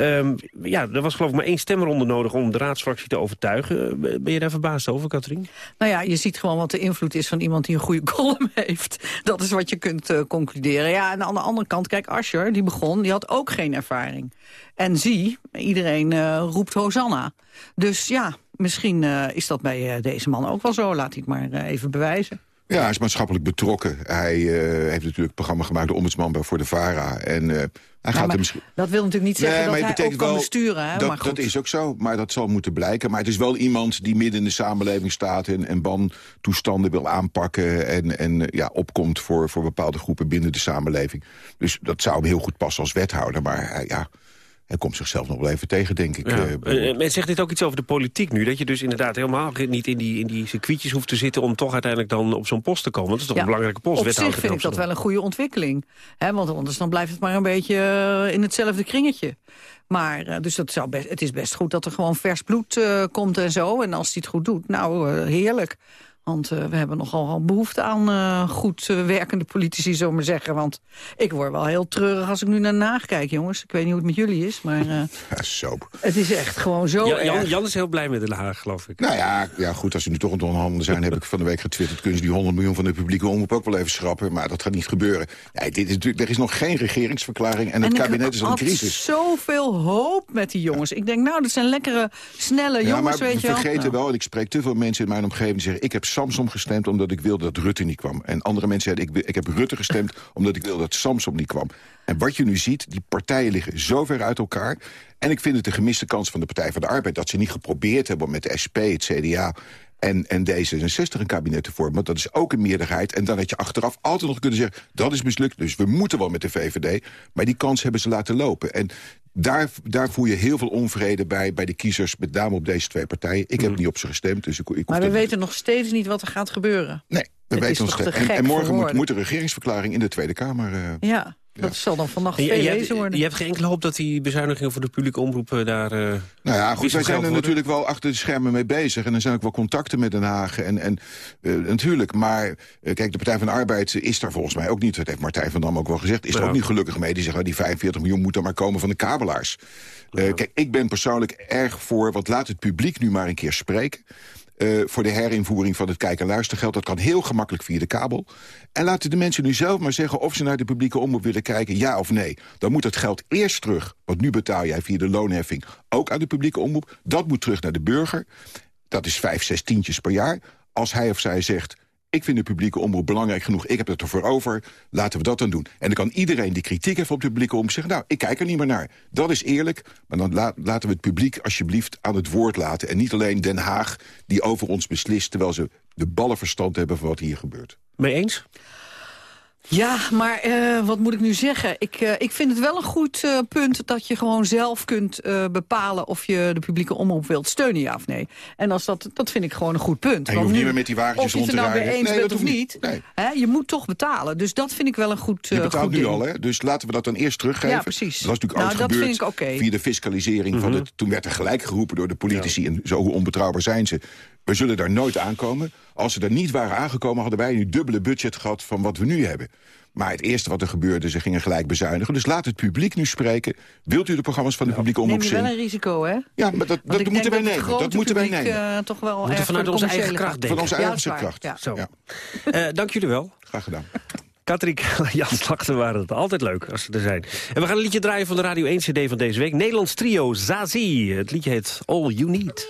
Um, ja, er was geloof ik maar één stemronde nodig om de raadsfractie te overtuigen. Ben je daar verbaasd over, Katrien? Nou ja, je ziet gewoon wat de invloed is van iemand die een goede <laughs> column heeft. Dat is wat je kunt uh, concluderen. Ja, en aan de andere kant, kijk, Ascher, die begon, die had ook geen ervaring. En zie, iedereen roept Hosanna. Dus ja, misschien is dat bij deze man ook wel zo. Laat hij het maar even bewijzen. Ja, hij is maatschappelijk betrokken. Hij uh, heeft natuurlijk het programma gemaakt, de ombudsman voor de VARA. En uh, hij ja, gaat er misschien... Dat wil natuurlijk niet zeggen nee, dat hij ook kan wel, besturen. Hè? Dat, maar goed. dat is ook zo, maar dat zal moeten blijken. Maar het is wel iemand die midden in de samenleving staat... en, en bantoestanden wil aanpakken en, en ja, opkomt voor, voor bepaalde groepen binnen de samenleving. Dus dat zou hem heel goed passen als wethouder. Maar ja, hij komt zichzelf nog wel even tegen, denk ik. Ja. Uh, men zegt dit ook iets over de politiek nu. Dat je dus inderdaad helemaal niet in die, in die circuitjes hoeft te zitten... om toch uiteindelijk dan op zo'n post te komen. Dat is toch ja, een belangrijke post, Op zich vind ik dat wel een goede ontwikkeling. Hè, want anders dan blijft het maar een beetje uh, in hetzelfde kringetje. Maar uh, dus dat zou best, het is best goed dat er gewoon vers bloed uh, komt en zo. En als hij het goed doet, nou, heerlijk. Want uh, we hebben nogal behoefte aan uh, goed uh, werkende politici, zo maar zeggen. Want ik word wel heel treurig als ik nu naar Naag kijk, jongens. Ik weet niet hoe het met jullie is, maar <laughs> ja, zo. het is echt gewoon zo Jan, Jan, is heel blij met Den Haag, geloof ik. Nou ja, ja goed, als ze nu toch aan het onderhandelen zijn... heb ik van de week getwitterd... kunnen ze die 100 miljoen van de publieke omroep ook wel even schrappen. Maar dat gaat niet gebeuren. Nee, dit is natuurlijk, er is nog geen regeringsverklaring en het en kabinet is in een crisis. zoveel hoop met die jongens. Ik denk, nou, dat zijn lekkere, snelle ja, jongens, maar weet je we wel. vergeten nou. wel, en ik spreek te veel mensen in mijn omgeving... die zeggen, ik heb Samsom gestemd omdat ik wilde dat Rutte niet kwam. En andere mensen zeiden, ik, ik heb Rutte gestemd... omdat ik wilde dat Samsom niet kwam. En wat je nu ziet, die partijen liggen zo ver uit elkaar... en ik vind het een gemiste kans van de Partij van de Arbeid... dat ze niet geprobeerd hebben met de SP, het CDA en, en D66 een kabinet te vormen. Want dat is ook een meerderheid. En dan had je achteraf altijd nog kunnen zeggen... dat is mislukt, dus we moeten wel met de VVD. Maar die kans hebben ze laten lopen. En daar, daar voel je heel veel onvrede bij, bij de kiezers... met name op deze twee partijen. Ik heb niet op ze gestemd, dus ik, ik Maar we weten nog steeds niet wat er gaat gebeuren. Nee, we Het weten nog steeds. En, en morgen moet, moet de regeringsverklaring in de Tweede Kamer... Uh, Ja. Dat zal dan vannacht veel je, lezen hebt, worden. je hebt geen enkele hoop dat die bezuinigingen voor de publieke omroep eh, daar... eh, Nou ja, goed, wij zijn er worden? natuurlijk wel achter de schermen mee bezig. En er zijn ook wel contacten met Den Haag. En, en eh, natuurlijk, maar kijk, de Partij van de Arbeid is daar volgens mij ook niet... dat heeft Martijn van Dam ook wel gezegd, is er ook niet gelukkig mee. Die zeggen, nou, die 45 miljoen moet dan maar komen van de kabelaars. Eh, kijk, ik ben persoonlijk erg voor, want laat het publiek nu maar een keer spreken... eh, voor de herinvoering van het kijk- en luistergeld. Dat kan heel gemakkelijk via de kabel. En laten de mensen nu zelf maar zeggen of ze naar de publieke omroep willen kijken, ja of nee. Dan moet het geld eerst terug, want nu betaal jij via de loonheffing ook aan de publieke omroep. Dat moet terug naar de burger. Dat is vijf, zes tientjes per jaar. Als hij of zij zegt, ik vind de publieke omroep belangrijk genoeg... ik heb het ervoor over, laten we dat dan doen. En dan kan iedereen die kritiek heeft op de publieke omroep zeggen... nou, ik kijk er niet meer naar. Dat is eerlijk, maar dan la- laten we het publiek alsjeblieft aan het woord laten. En niet alleen Den Haag die over ons beslist... terwijl ze de ballen verstand hebben van wat hier gebeurt. Mee eens? Ja, maar eh, wat moet ik nu zeggen? Ik, eh, ik vind het wel een goed eh, punt dat je gewoon zelf kunt eh, bepalen... of je de publieke omroep wilt steunen, ja of nee. En als dat, dat vind ik gewoon een goed punt. En je Want hoeft niet nu- meer met die wagentjes Of je rond het te er nou mee rijden. eens Nee, bent dat of niet. Nee. hè, je moet toch betalen. Dus dat vind ik wel een goed, Je betaalt goed nu ding. al, hè? Dus laten we dat dan eerst teruggeven. Ja, precies. Dat was natuurlijk Nou, ooit dat gebeurd vind ik oké. via de fiscalisering van Mhm. het... Toen werd er gelijk geroepen door de politici. En zo hoe onbetrouwbaar zijn ze. We zullen daar nooit aankomen. Als ze daar niet waren aangekomen, hadden wij nu dubbele budget gehad... van wat we nu hebben. Maar het eerste wat er gebeurde, ze gingen gelijk bezuinigen. Dus laat het publiek nu spreken. Wilt u de programma's van de publieke Neem omroep je wel zien? een risico, hè? Ja, maar dat, dat moeten wij nemen. Dat moeten wij publiek, nemen. eh, toch wel moeten erg vanuit onze eigen kracht denken. Van onze Ja, eigen kracht. Ja. Ja. Eh, dank jullie wel. Graag gedaan. Katriek, <laughs> Jan Slachter waren het. Altijd leuk als ze er zijn. En we gaan een liedje draaien van de Radio 1 CD van deze week. Nederlands trio Zazie. Het liedje heet All You Need.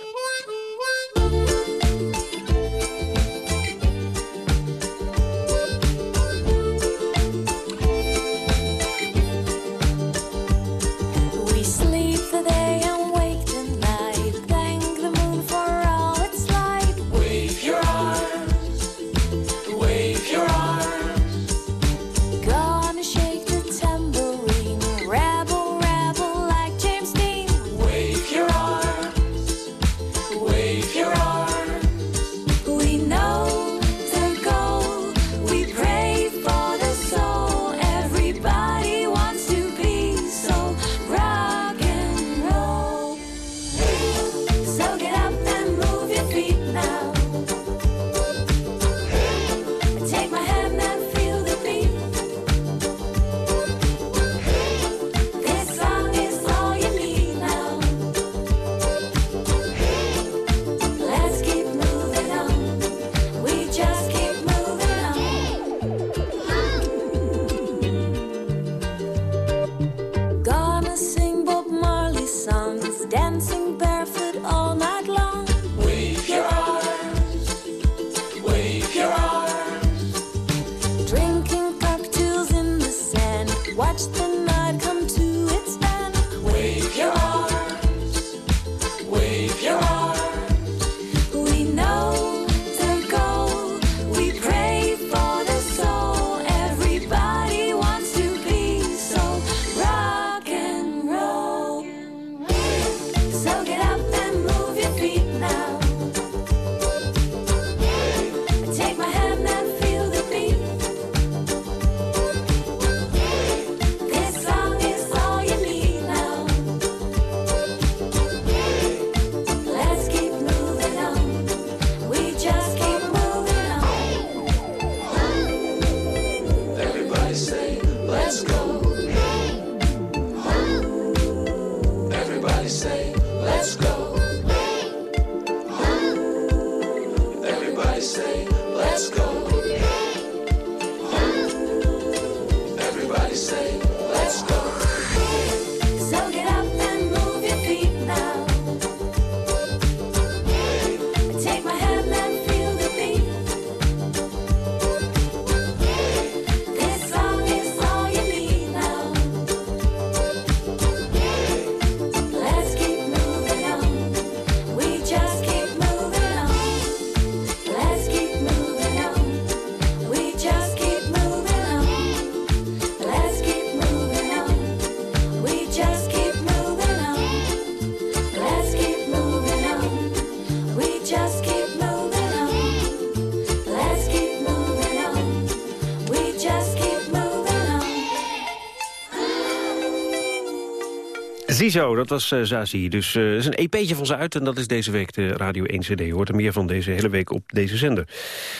Ziezo, dat was eh, Zazie. Dus er is een EP'tje van ze uit en dat is deze week de Radio 1 CD. Je hoort er meer van deze hele week op deze zender.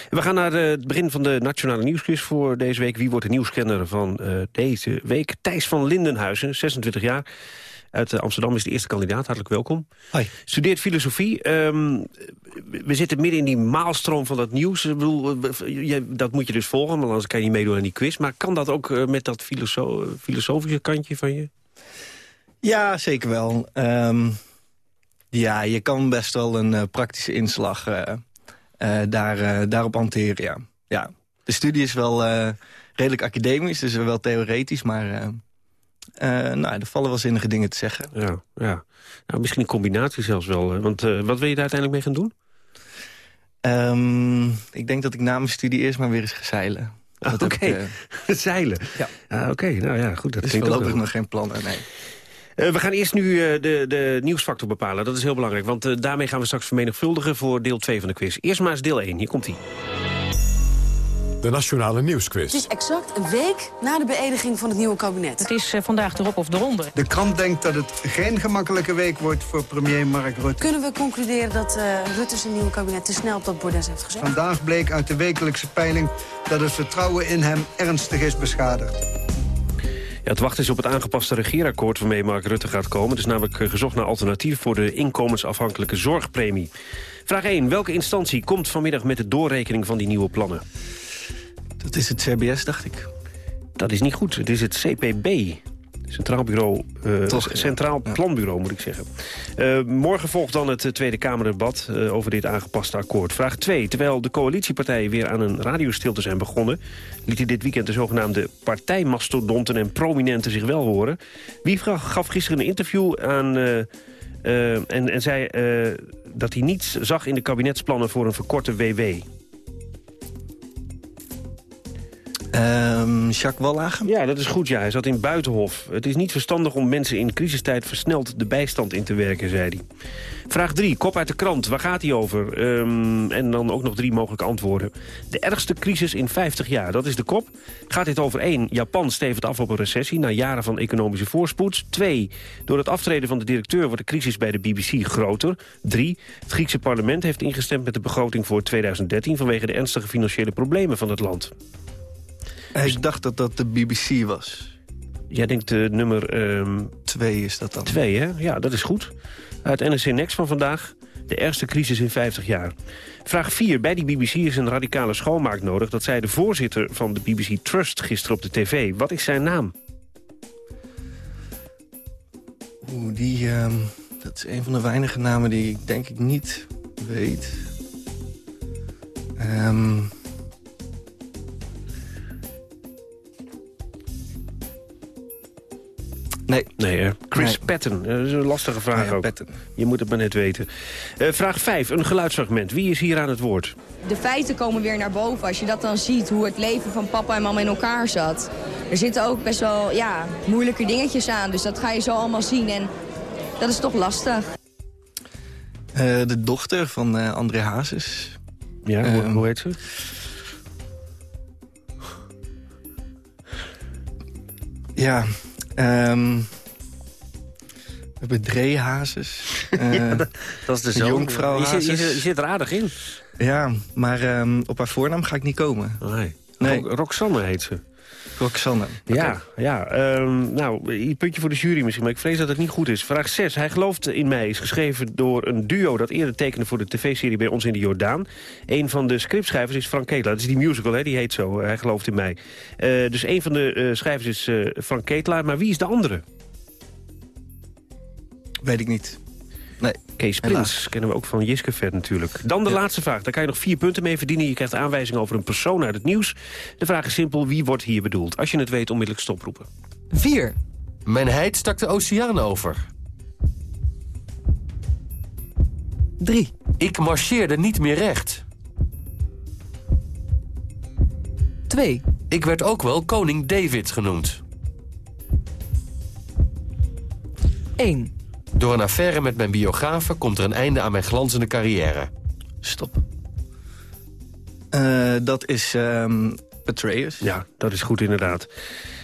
We gaan naar eh, het begin van de Nationale Nieuwsquiz voor deze week. Wie wordt de nieuwskenner van deze week? Thijs van Lindenhuizen, 26 jaar. Uit Amsterdam is de eerste kandidaat. Hartelijk welkom. Hoi. Studeert filosofie. Ehm, we zitten midden in die maalstroom van dat nieuws. Ik bedoel, dat moet je dus volgen, maar anders kan je niet meedoen aan die quiz. Maar kan dat ook met dat filoso filosofische kantje van je? Ja, zeker wel. Ehm, ja, je kan best wel een eh, praktische inslag eh, daar, daarop hanteren, ja. ja. De studie is wel redelijk academisch, dus wel theoretisch, maar... nou, er vallen wel zinnige dingen te zeggen. Ja, ja. Nou, misschien een combinatie zelfs wel. hè. Want wat wil je daar uiteindelijk mee gaan doen? Ehm, ik denk dat ik na mijn studie eerst maar weer eens ga zeilen. Heb Oké, ik, eh, <laughs> zeilen. Ja. Ah, Oké, nou ja, goed. Dat dus klinkt ook voorlopig nog geen plannen, nee. Eh, we gaan eerst nu eh, de, de nieuwsfactor bepalen. Dat is heel belangrijk, want eh, daarmee gaan we straks vermenigvuldigen... voor deel 2 van de quiz. Eerst maar eens deel 1. Hier komt-ie. De Nationale Het Nieuwsquiz. is exact een week na de beëdiging van het nieuwe kabinet. Het is vandaag erop of eronder. De krant denkt dat het geen gemakkelijke week wordt voor premier Mark Rutte. Kunnen we concluderen dat eh, Rutte zijn nieuwe kabinet te snel op dat bordes heeft gezet? Vandaag bleek uit de wekelijkse peiling dat het vertrouwen in hem ernstig is beschadigd. Ja, het wachten is op het aangepaste regeerakkoord waarmee Mark Rutte gaat komen. Het is namelijk eh, gezocht naar alternatief voor de inkomensafhankelijke zorgpremie. Vraag 1. Welke instantie komt vanmiddag met de doorrekening van die nieuwe plannen? Dat is het CBS, dacht ik. Dat is niet goed. Het is het CPB. Centraal Bureau, eh, Toch, ja. Centraal Planbureau moet ik zeggen. Eh, morgen volgt dan het eh, Tweede Kamerdebat eh, over dit aangepaste akkoord. Vraag 2. Terwijl de coalitiepartijen weer aan een radiostilte zijn begonnen... lieten dit weekend de zogenaamde partijmastodonten en prominenten zich wel horen. Wie gaf gisteren een interview aan... en, en zei dat hij niets zag in de kabinetsplannen voor een verkorte WW. Ehm, Jacques Wallagen? Ja, dat is goed. Ja. Hij zat in Buitenhof. Het is niet verstandig om mensen in crisistijd versneld de bijstand in te werken, zei hij. Vraag 3, kop uit de krant. Waar gaat hij over? Ehm, en dan ook nog drie mogelijke antwoorden. De ergste crisis in 50 jaar, dat is de kop. Gaat dit over 1, Japan stevend af op een recessie... na jaren van economische voorspoed. 2, door het aftreden van de directeur wordt de crisis bij de BBC groter. 3, het Griekse parlement heeft ingestemd met de begroting voor 2013... vanwege de ernstige financiële problemen van het land. Ik dacht dat dat de BBC was. Jij denkt de nummer... ehm, Twee is dat dan. Twee, hè? Ja, dat is goed. Uit NRC Next van vandaag. De ergste crisis in 50 jaar. Vraag 4. Bij die BBC is een radicale schoonmaak nodig. Dat zei de voorzitter van de BBC Trust gisteren op de tv. Wat is zijn naam? Oeh, die, ehm, dat is een van de weinige namen die ik denk ik niet weet. Ehm, Nee. Nee, hè? Chris Nee. Patton. Eh, Dat is een lastige vraag ja, ook. Patton. Je moet het maar net weten. Eh, vraag 5. Een geluidsfragment. Wie is hier aan het woord? De feiten komen weer naar boven. Als je dat dan ziet, hoe het leven van papa en mama in elkaar zat. Er zitten ook best wel ja, moeilijke dingetjes aan. Dus dat ga je zo allemaal zien. En dat is toch lastig. eh, de dochter van eh, André Hazes. Ja, hoe, Ehm, hoe heet ze? Ja, ehm, we hebben Dree Hazes. <laughs> eh, dat is de zoon. Jonkvrouw Je zit, je, zit, je zit er aardig in. Ja, maar ehm, op haar voornaam ga ik niet komen. Nee. Nee. Ro- Roxanne heet ze. Roxanne. Ja, ja. ehm, nou, een puntje voor de jury misschien, maar ik vrees dat het niet goed is. Vraag 6. Hij gelooft in mij is geschreven door een duo dat eerder tekende voor de tv-serie bij ons in de Jordaan. Een van de scriptschrijvers is Frank Ketelaar. Dat is die musical, hè? die heet zo. Hij gelooft in mij. Eh, dus een van de eh, schrijvers is eh, Frank Ketelaar, maar wie is de andere? Weet ik niet. Nee. Kees Prins, kennen we ook van Jiske Vet natuurlijk. Dan de laatste vraag, daar kan je nog vier punten mee verdienen. Je krijgt aanwijzingen over een persoon uit het nieuws. De vraag is simpel, wie wordt hier bedoeld? Als je het weet, onmiddellijk stoproepen. 4. Mijn heid stak de oceaan over. 3. Ik marcheerde niet meer recht. 2. Ik werd ook wel koning David genoemd. 1. Door een affaire met mijn biografe komt er een einde aan mijn glanzende carrière. Stop. Eh, dat is ehm Petraeus. Ja, dat is goed inderdaad.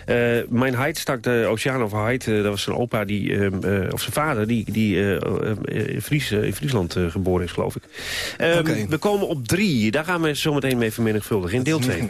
Eh, mijn Heid stak de Oceaan over Heid. dat was zijn opa, die, ehm, eh, of zijn vader, die, die eh, eh, in, Fries, eh, in Friesland eh, geboren is, geloof ik. Ehm, We komen op drie. Daar gaan we zo meteen mee vermenigvuldigen in deel 2.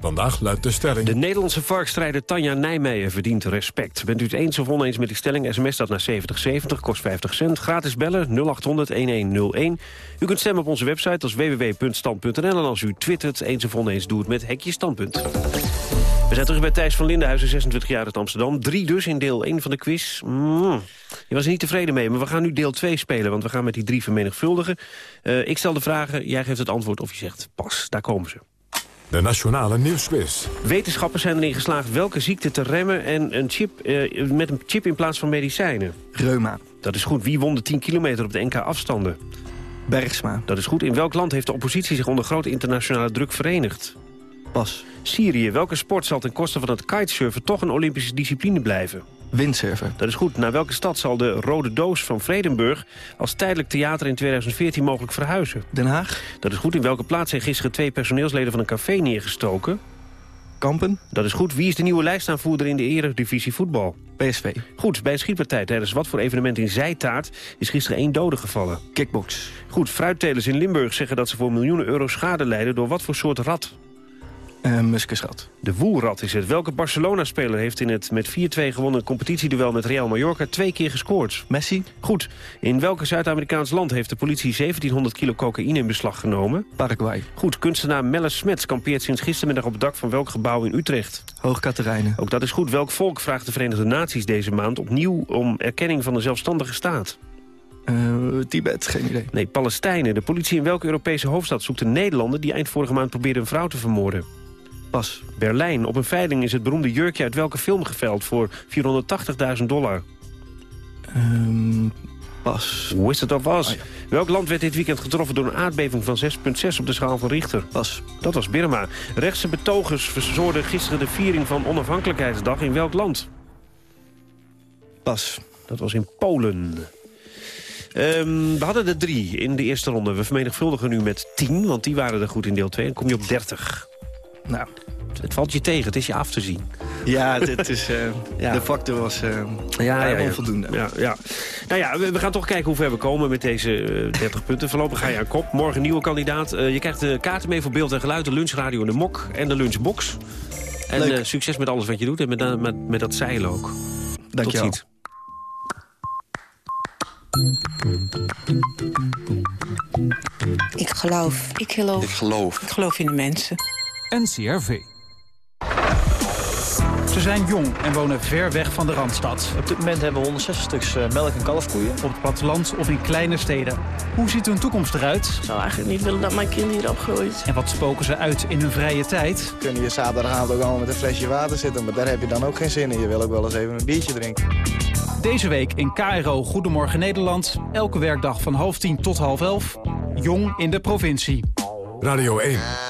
Vandaag luidt de stelling... De Nederlandse varkstrijder Tanja Nijmeijer verdient respect. Bent u het eens of oneens met die stelling? SMS dat naar 7070, kost 50 cent. Gratis bellen 0800-1101. U kunt stemmen op onze website als www.stand.nl. En als u twittert eens of oneens, doe het met Hekje Standpunt. We zijn terug bij Thijs van Lindenhuizen, 26 jaar uit Amsterdam. Drie dus in deel 1 van de quiz. Mm. Je was er niet tevreden mee, maar we gaan nu deel 2 spelen... want we gaan met die drie vermenigvuldigen. Eh, ik stel de vragen, jij geeft het antwoord of je zegt pas. Daar komen ze. De Nationale Nieuwsquiz. Wetenschappers zijn erin geslaagd welke ziekte te remmen... en een chip, eh, met een chip in plaats van medicijnen. Reuma. Dat is goed. Wie won de 10 kilometer op de NK-afstanden? Bergsma. Dat is goed. In welk land heeft de oppositie zich onder grote internationale druk verenigd? Pas. Syrië. Welke sport zal ten koste van het kitesurfen toch een Olympische discipline blijven? Windsurfen. Dat is goed. Naar welke stad zal de Rode Doos van Vredenburg... als tijdelijk theater in 2014 mogelijk verhuizen? Den Haag. Dat is goed. In welke plaats zijn gisteren twee personeelsleden van een café neergestoken? Kampen. Dat is goed. Wie is de nieuwe lijstaanvoerder in de eredivisie voetbal? PSV. Goed. Bij een schietpartij tijdens wat voor evenement in Zijtaart... is gisteren één dode gevallen? Kickbox. Goed. Fruittelers in Limburg zeggen dat ze voor miljoenen euro schade lijden... door wat voor soort rat? Uh, muskusrat. De woelrat is het. Welke Barcelona-speler heeft in het met 4-2 gewonnen competitieduel met Real Mallorca twee keer gescoord? Messi. Goed. In welke Zuid-Amerikaans land heeft de politie 1700 kilo cocaïne in beslag genomen? Paraguay. Goed. Kunstenaar Melle Smets kampeert sinds gistermiddag op het dak van welk gebouw in Utrecht? Hoogkaterijnen. Ook dat is goed. Welk volk vraagt de Verenigde Naties deze maand opnieuw om erkenning van de zelfstandige staat? Uh, Tibet, geen idee. Nee, Palestijnen. De politie in welke Europese hoofdstad zoekt een Nederlander... die eind vorige maand probeerde een vrouw te vermoorden? Pas. Berlijn. Op een veiling is het beroemde jurkje uit welke film geveild voor 480.000 dollar? Um, pas. Wizard of Oz. Oh, ja. Welk land werd dit weekend getroffen door een aardbeving van 6,6 op de schaal van Richter? Pas. Dat was Birma. Rechtse betogers verzoorden gisteren de viering van onafhankelijkheidsdag in welk land? Pas. Dat was in Polen. Um, we hadden er drie in de eerste ronde. We vermenigvuldigen nu met 10, want die waren er goed in deel 2. En kom je op 30. Nou, het valt je tegen, het is je af te zien. Ja, dit is, uh, <laughs> ja. de factor was uh, ja, ja, onvoldoende. Ja, ja. Nou ja, we, we, gaan toch kijken hoe ver we komen met deze uh, 30 punten. Voorlopig ga je aan kop. Morgen nieuwe kandidaat. je krijgt de kaarten mee voor beeld en geluid, de lunchradio, de mok en de lunchbox. En succes met alles wat je doet en met, met, met dat zeilen ook. Dank je wel. Ik geloof. Ik geloof. Ik geloof. Ik geloof in de mensen. NCRV. Ze zijn jong en wonen ver weg van de Randstad. Op dit moment hebben we 160 stuks melk- en kalfkoeien. Op het platteland of in kleine steden. Hoe ziet hun toekomst eruit? Ik zou eigenlijk niet willen dat mijn kind hier opgroeit. En wat spoken ze uit in hun vrije tijd? Kunnen je zaterdagavond ook allemaal met een flesje water zitten... maar daar heb je dan ook geen zin in. Je wil ook wel eens even een biertje drinken. Deze week in KRO Goedemorgen Nederland. Elke werkdag van half tien tot half elf. Jong in de provincie. Radio 1.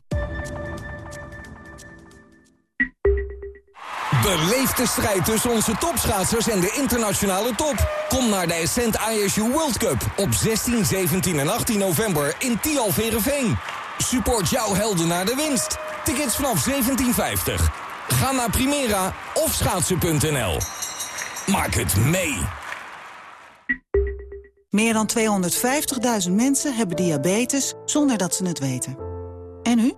Beleef de strijd tussen onze topschaatsers en de internationale top. Kom naar de Ascent ISU World Cup op 16, 17 en 18 november in Tialverenveen. Support jouw helden naar de winst. Tickets vanaf 17,50. Ga naar Primera of schaatsen.nl. Maak het mee. Meer dan 250.000 mensen hebben diabetes zonder dat ze het weten. En u?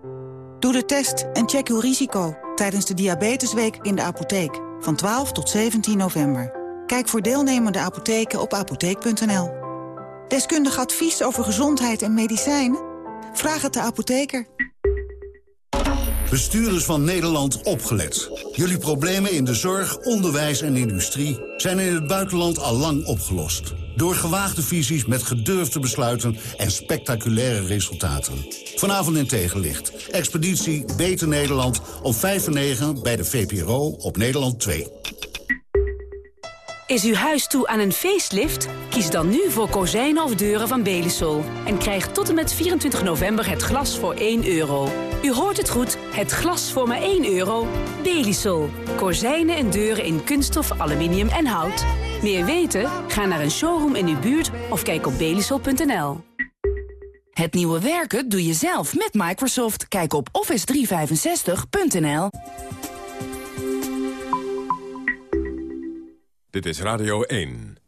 Doe de test en check uw risico tijdens de Diabetesweek in de apotheek van 12 tot 17 november. Kijk voor deelnemende apotheken op apotheek.nl. Deskundig advies over gezondheid en medicijnen? Vraag het de apotheker. Bestuurders van Nederland opgelet. Jullie problemen in de zorg, onderwijs en industrie... zijn in het buitenland al lang opgelost. Door gewaagde visies met gedurfde besluiten en spectaculaire resultaten. Vanavond in tegenlicht. Expeditie Beter Nederland om 5 en 9 bij de VPRO op Nederland 2. Is uw huis toe aan een facelift? Kies dan nu voor kozijnen of deuren van Belisol. En krijg tot en met 24 november het glas voor 1 euro. U hoort het goed, het glas voor maar 1 euro. Belisol. Kozijnen en deuren in kunststof, aluminium en hout. Meer weten? Ga naar een showroom in uw buurt of kijk op belisol.nl. Het nieuwe werken doe je zelf met Microsoft. Kijk op office365.nl. Dit is Radio 1.